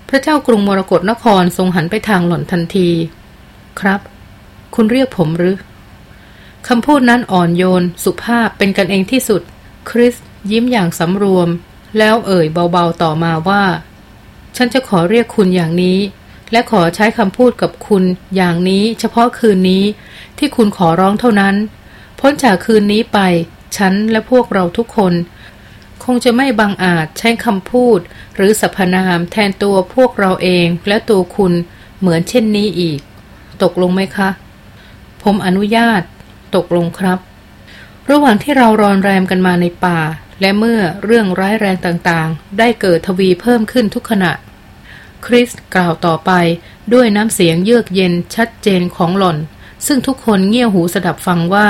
พระเจ้ากรุงมรกรนครทรงหันไปทางหล่อนทันที ครับ คุณเรียกผมหรือคำพูดนั้นอ่อนโยน สุภาพเป็นกันเองที่สุด คริสยิ้มอย่างสำรวม แล้วเอ่ยเบาๆต่อมาว่า ฉันจะขอเรียกคุณอย่างนี้ และขอใช้คำพูดกับคุณอย่างนี้ เฉพาะคืนนี้ ที่คุณขอร้องเท่านั้น พ้นจากคืนนี้ไป ฉันและพวกเราทุกคน งจะไม่บังอาจใช้คำพูด หรือสรรพนามแทนตัวพวกเราเองและตัวคุณเหมือนเช่นนี้อีก ตกลงไหมคะ ผมอนุญาต ตกลงครับ ระหว่างที่เรารอนแรมกันมาในป่า และเมื่อเรื่องร้ายแรงต่างๆ ได้เกิดทวีเพิ่มขึ้นทุกขณะ คริสกล่าวต่อไปด้วยน้ำเสียงเยือกเย็นชัดเจนของหล่อน ซึ่งทุกคนเงี่ยหูสดับฟังว่า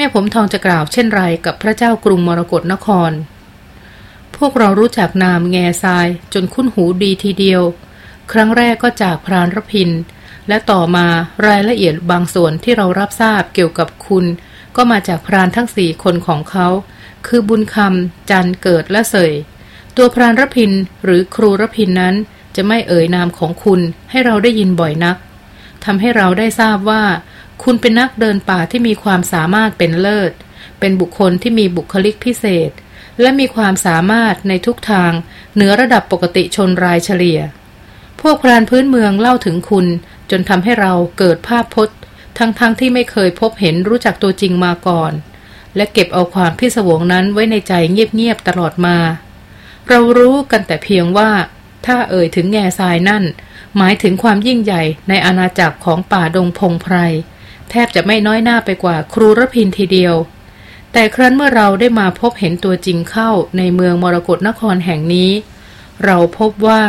แม่ผมทองจะกล่าวเช่นไรกับพระเจ้ากรุงมรกรนคร พวกเรารู้จักนามแง่ทรายจนคุ้นหูดีทีเดียว ครั้งแรกก็จากพรานรพิน และต่อมารายละเอียดบางส่วนที่เรารับทราบเกี่ยวกับคุณ ก็มาจากพรานทั้งสี่คนของเขา คือบุญคำจันเกิดและเสย ตัวพรานรพินหรือครูรพินนั้นจะไม่เอ่ยนามของคุณให้เราได้ยินบ่อยนักทำให้เราได้ทราบว่า คุณเป็นนักเดินป่าที่มีความสามารถเป็นเลิศ เป็นบุคคลที่มีบุคลิกพิเศษ และมีความสามารถในทุกทาง เหนือระดับปกติชนรายเฉลี่ย พวกพรานพื้นเมืองเล่าถึงคุณ จนทำให้เราเกิดภาพพจน์ ทั้งๆทที่ไม่เคยพบเห็นรู้จักตัวจริงมาก่อน และเก็บเอาความพิศวงนั้นไว้ในใจเงียบๆตลอดมา เรารู้กันแต่เพียงว่า ถ้าเอ่ยถึงแง่ทรายนั่น หมายถึงความยิ่งใหญ่ในอาณาจักรของป่าดงพงไพร แทบจะไม่น้อยหน้าไปกว่าครูรพินทีเดียว แต่ครั้นเมื่อเราได้มาพบเห็นตัวจริงเข้าในเมืองมรกรนครแห่งนี้ เราพบว่า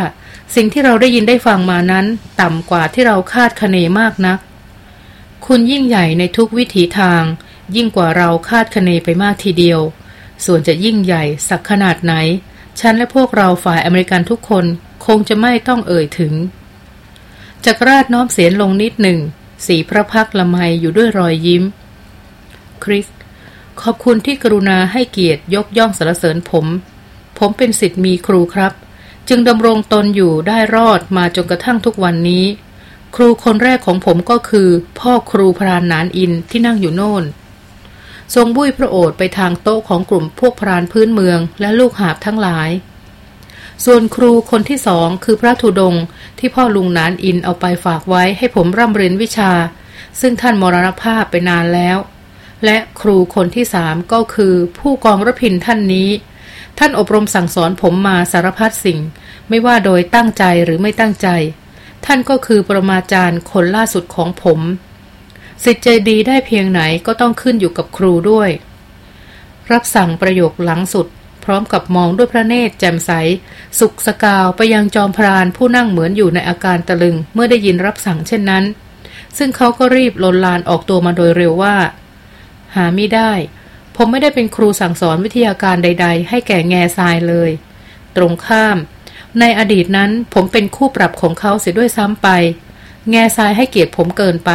สิ่งที่เราได้ยินได้ฟังมานั้น ต่ำกว่าที่เราคาดคะเนมากนัก คุณยิ่งใหญ่ในทุกวิถีทาง ยิ่งกว่าเราคาดคะเนไปมากทีเดียว ส่วนจะยิ่งใหญ่สักขนาดไหน ฉันและพวกเราฝ่ายอเมริกันทุกคนคงจะไม่ต้องเอ่ยถึงจักราชน้อมเสียนลงนิดหนึ่ง สีพระพักละไมอยู่ด้วยรอยยิ้ม คริส ขอบคุณที่กรุณาให้เกียรติยกย่องสรรเสริญผม ผมเป็นสิทธิ์มีครูครับ จึงดำรงตนอยู่ได้รอดมาจนกระทั่งทุกวันนี้ ครูคนแรกของผมก็คือ พ่อครูพรานนานอินที่นั่งอยู่โน่น ทรงบุ้ยพระโอษฐ์ไปทางโต๊ะของกลุ่มพวกพรานพื้นเมืองและลูกหาบทั้งหลาย ส่วนครูคนที่สองคือพระธุดงที่พ่อลุงนานอินเอาไปฝากไว้ให้ผมร่ำเรียนวิชา ซึ่งท่านมรณภาพไปนานแล้ว และครูคนที่สามก็คือผู้กองรพินท่านนี้ ท่านอบรมสั่งสอนผมมาสารพัดสิ่ง ไม่ว่าโดยตั้งใจหรือไม่ตั้งใจ ท่านก็คือปรมาจารย์คนล่าสุดของผมสิทธิ์ใจดีได้เพียงไหนก็ต้องขึ้นอยู่กับครูด้วย รับสั่งประโยคหลังสุด พร้อมกับมองด้วยพระเนตรแจ่มใส สุกสกาวไปยังจอมพรานผู้นั่งเหมือนอยู่ในอาการตะลึงเมื่อได้ยินรับสั่งเช่นนั้น ซึ่งเขาก็รีบลนลานออกตัวมาโดยเร็วว่า หาไม่ได้ ผมไม่ได้เป็นครูสั่งสอนวิทยาการใด ๆ ให้แก่แง่ทรายเลย ตรงข้าม ในอดีตนั้นผมเป็นคู่ปรับของเขาเสียด้วยซ้ำไป แง่ทรายให้เกียรติผมเกินไป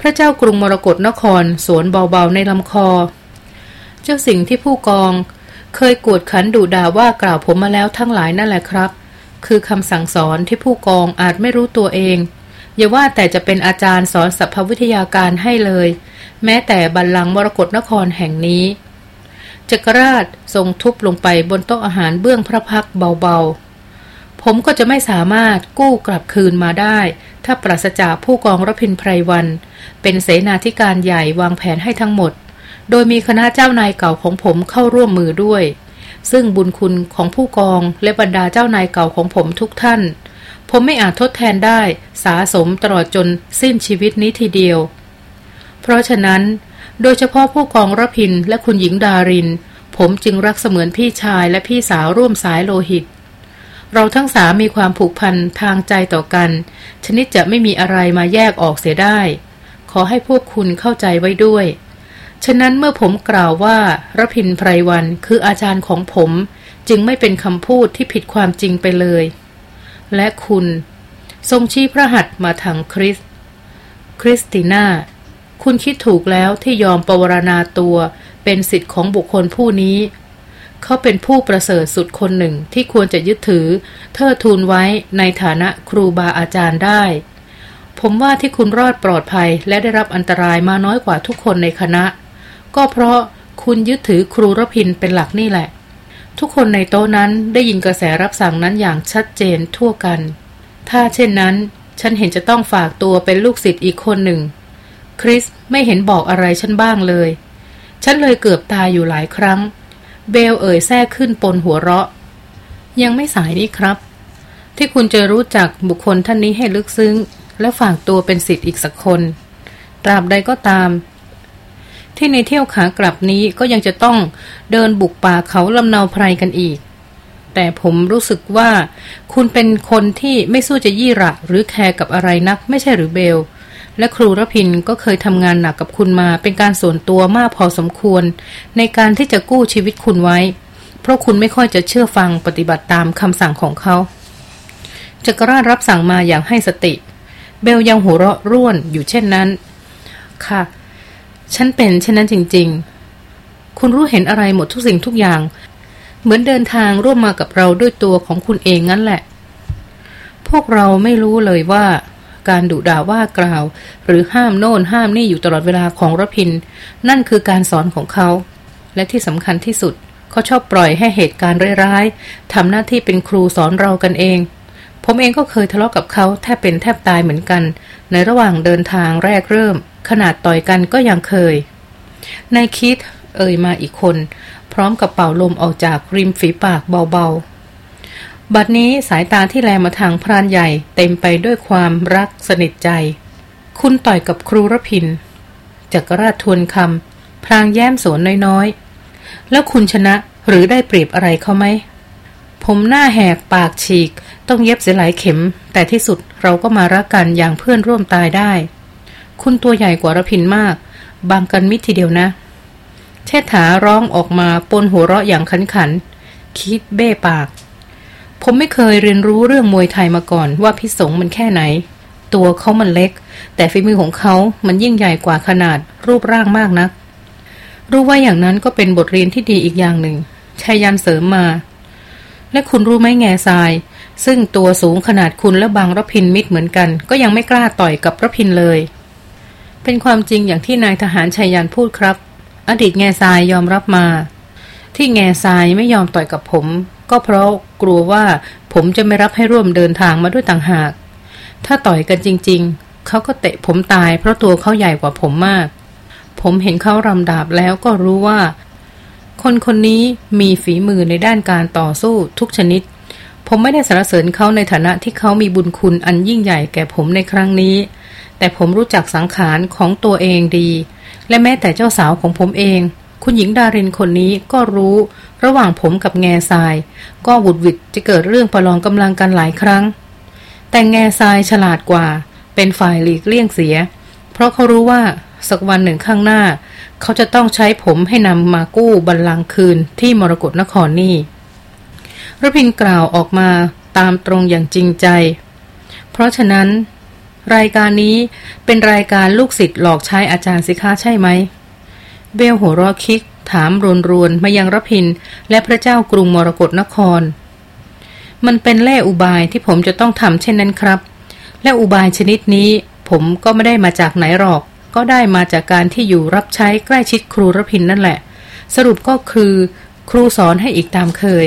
พระเจ้ากรุงมรกรนครสวนเบาๆในลำคอ เจ้าสิ่งที่ผู้กอง เคยกวดขันดุด่าว่ากล่าวผมมาแล้วทั้งหลายนั่นแหละครับ คือคำสั่งสอนที่ผู้กองอาจไม่รู้ตัวเอง อย่าว่าแต่จะเป็นอาจารย์สอนสัพพวิทยาการให้เลย แม้แต่บัลลังก์มรกรนครแห่งนี้จักรราชทรงทุบลงไปบนโต๊ะอาหารเบื้องพระพักเบาๆ ผมก็จะไม่สามารถกู้กลับคืนมาได้ ถ้าปราศจากผู้กองรพินไพรวัน เป็นเสนาธิการใหญ่วางแผนให้ทั้งหมด โดยมีคณะเจ้านายเก่าของผมเข้าร่วมมือด้วย ซึ่งบุญคุณของผู้กองและบรรดาเจ้านายเก่าของผมทุกท่าน ผมไม่อาจทดแทนได้สาสมตลอดจนสิ้นชีวิตนี้ทีเดียว เพราะฉะนั้น โดยเฉพาะผู้กองรพินและคุณหญิงดาริน ผมจึงรักเสมือนพี่ชายและพี่สาวร่วมสายโลหิตเราทั้งสามมีความผูกพันทางใจต่อกัน ชนิดจะไม่มีอะไรมาแยกออกเสียได้ ขอให้พวกคุณเข้าใจไว้ด้วย ฉะนั้นเมื่อผมกล่าวว่ารพินไพรวันคืออาจารย์ของผม จึงไม่เป็นคำพูดที่ผิดความจริงไปเลย และคุณ ทรงชี้พระหัตถ์มาทางคริส คริสติน่า คุณคิดถูกแล้วที่ยอมปวารณาตัวเป็นสิทธิ์ของบุคคลผู้นี้ เขาเป็นผู้ประเสริฐสุดคนหนึ่งที่ควรจะยึดถือ เทิดทูนไว้ในฐานะครูบาอาจารย์ได้ ผมว่าที่คุณรอดปลอดภัยและได้รับอันตรายมาน้อยกว่าทุกคนในคณะ ก็เพราะคุณยึดถือครูรพินเป็นหลักนี่แหละ ทุกคนในโต๊ะนั้นได้ยินกระแสรับสั่งนั้นอย่างชัดเจนทั่วกัน ถ้าเช่นนั้น ฉันเห็นจะต้องฝากตัวเป็นลูกศิษย์อีกคนหนึ่ง คริสไม่เห็นบอกอะไรฉันบ้างเลย ฉันเลยเกือบตายอยู่หลายครั้ง เบลเอ่ยแทรกขึ้นปนหัวเราะ ยังไม่สายนี่ครับ ที่คุณจะรู้จักบุคคลท่านนี้ให้ลึกซึ้ง และฝากตัวเป็นศิษย์อีกสักคน ตราบใดก็ตาม ที่ในเที่ยวขากลับนี้ก็ยังจะต้องเดินบุกป่าเขาลำเนาไพรกันอีก แต่ผมรู้สึกว่า คุณเป็นคนที่ไม่สู้จะยี่ระหรือแคร์กับอะไรนัก ไม่ใช่หรือเบล และครูรพินก็เคยทำงานหนักกับคุณมาเป็นการส่วนตัวมากพอสมควร ในการที่จะกู้ชีวิตคุณไว้ เพราะคุณไม่ค่อยจะเชื่อฟังปฏิบัติตามคำสั่งของเขาจักรราชรับสั่งมาอย่างให้สติ เบลยังหัวเราะร่วนอยู่เช่นนั้น ค่ะ ฉันเป็นเช่นนั้นจริง ๆ คุณรู้เห็นอะไรหมดทุกสิ่งทุกอย่าง เหมือนเดินทางร่วมมากับเราด้วยตัวของคุณเองงั้นแหละ พวกเราไม่รู้เลยว่า การดุด่าว่ากล่าว หรือห้ามโน่นห้ามนี่อยู่ตลอดเวลาของรพิน นั่นคือการสอนของเขา และที่สำคัญที่สุดเขาชอบปล่อยให้เหตุการณ์ร้ายๆทำหน้าที่เป็นครูสอนเรากันเองผมเองก็เคยทะเลาะกับเขาแทบเป็นแทบตายเหมือนกัน ในระหว่างเดินทางแรกเริ่ม ขนาดต่อยกันก็ยังเคยนายคิดเอ่ยมาอีกคน พร้อมกับเป่าลมออกจากริมฝีปากเบาๆ บัดนี้สายตาที่แลมาทางพรานใหญ่เต็มไปด้วยความรักสนิทใจ คุณต่อยกับครูรพินจักรราชทวนคำพรางแย้มสวนน้อยๆ แล้วคุณชนะหรือได้เปรียบอะไรเขาไหม ผมหน้าแหกปากฉีก ต้องเย็บเสียหลายเข็ม แต่ที่สุดเราก็มารักกันอย่างเพื่อนร่วมตายได้ คุณตัวใหญ่กว่ารพินมาก บางกันมิดทีเดียวนะ เชษฐาร้องออกมาปนหัวเราะอย่างขันขัน คิดเบ้ปาก ผมไม่เคยเรียนรู้เรื่องมวยไทยมาก่อนว่าพิสงมันแค่ไหน ตัวเขามันเล็ก แต่ฝีมือของเขามันยิ่งใหญ่กว่าขนาดรูปร่างมากนะัก รู้ว่าอย่างนั้นก็เป็นบทเรียนที่ดีอีกอย่างหนึ่งชายันเสริมมา และคุณรู้ไหมแง่ทรายซึ่งตัวสูงขนาดคุณและบางรพินมิดเหมือนกัน ก็ยังไม่กล้าต่อยกับรพินเลย เป็นความจริงอย่างที่นายทหารชัยยันพูดครับ อดีตแง่ทรายยอมรับมา ที่แง่ทรายไม่ยอมต่อยกับผม ก็เพราะกลัวว่าผมจะไม่รับให้ร่วมเดินทางมาด้วยต่างหาก ถ้าต่อยกันจริง ๆ เขาก็เตะผมตายเพราะตัวเขาใหญ่กว่าผมมาก ผมเห็นเขารำดาบแล้วก็รู้ว่า คนคนนี้มีฝีมือในด้านการต่อสู้ทุกชนิด ผมไม่ได้สรรเสริญเขาในฐานะที่เขามีบุญคุณอันยิ่งใหญ่แก่ผมในครั้งนี้ แต่ผมรู้จักสังขารของตัวเองดี และแม้แต่เจ้าสาวของผมเอง คุณหญิงดารินคนนี้ก็รู้ ระหว่างผมกับแง่ทราย ก็หวุดหวิดจะเกิดเรื่องประลองกำลังกันหลายครั้ง แต่แง่ทรายฉลาดกว่า เป็นฝ่ายหลีกเลี่ยงเสีย เพราะเขารู้ว่าสักวันหนึ่งข้างหน้า เขาจะต้องใช้ผมให้นำมากู้บัลลังก์คืนที่มรกรนครนี่ รพินกล่าวออกมาตามตรงอย่างจริงใจ เพราะฉะนั้น รายการนี้เป็นรายการลูกศิษย์หลอกใช้อาจารย์สิคะใช่ไหม เบลหัวรอคิกถามรวนรวนมายังรพินและพระเจ้ากรุงมรกรนคร มันเป็นแล่อุบายที่ผมจะต้องทำเช่นนั้นครับ และอุบายชนิดนี้ผมก็ไม่ได้มาจากไหนหรอก ก็ได้มาจากการที่อยู่รับใช้ใกล้ชิดครูรพินนั่นแหละ สรุปก็คือ ครูสอนให้อีกตามเคย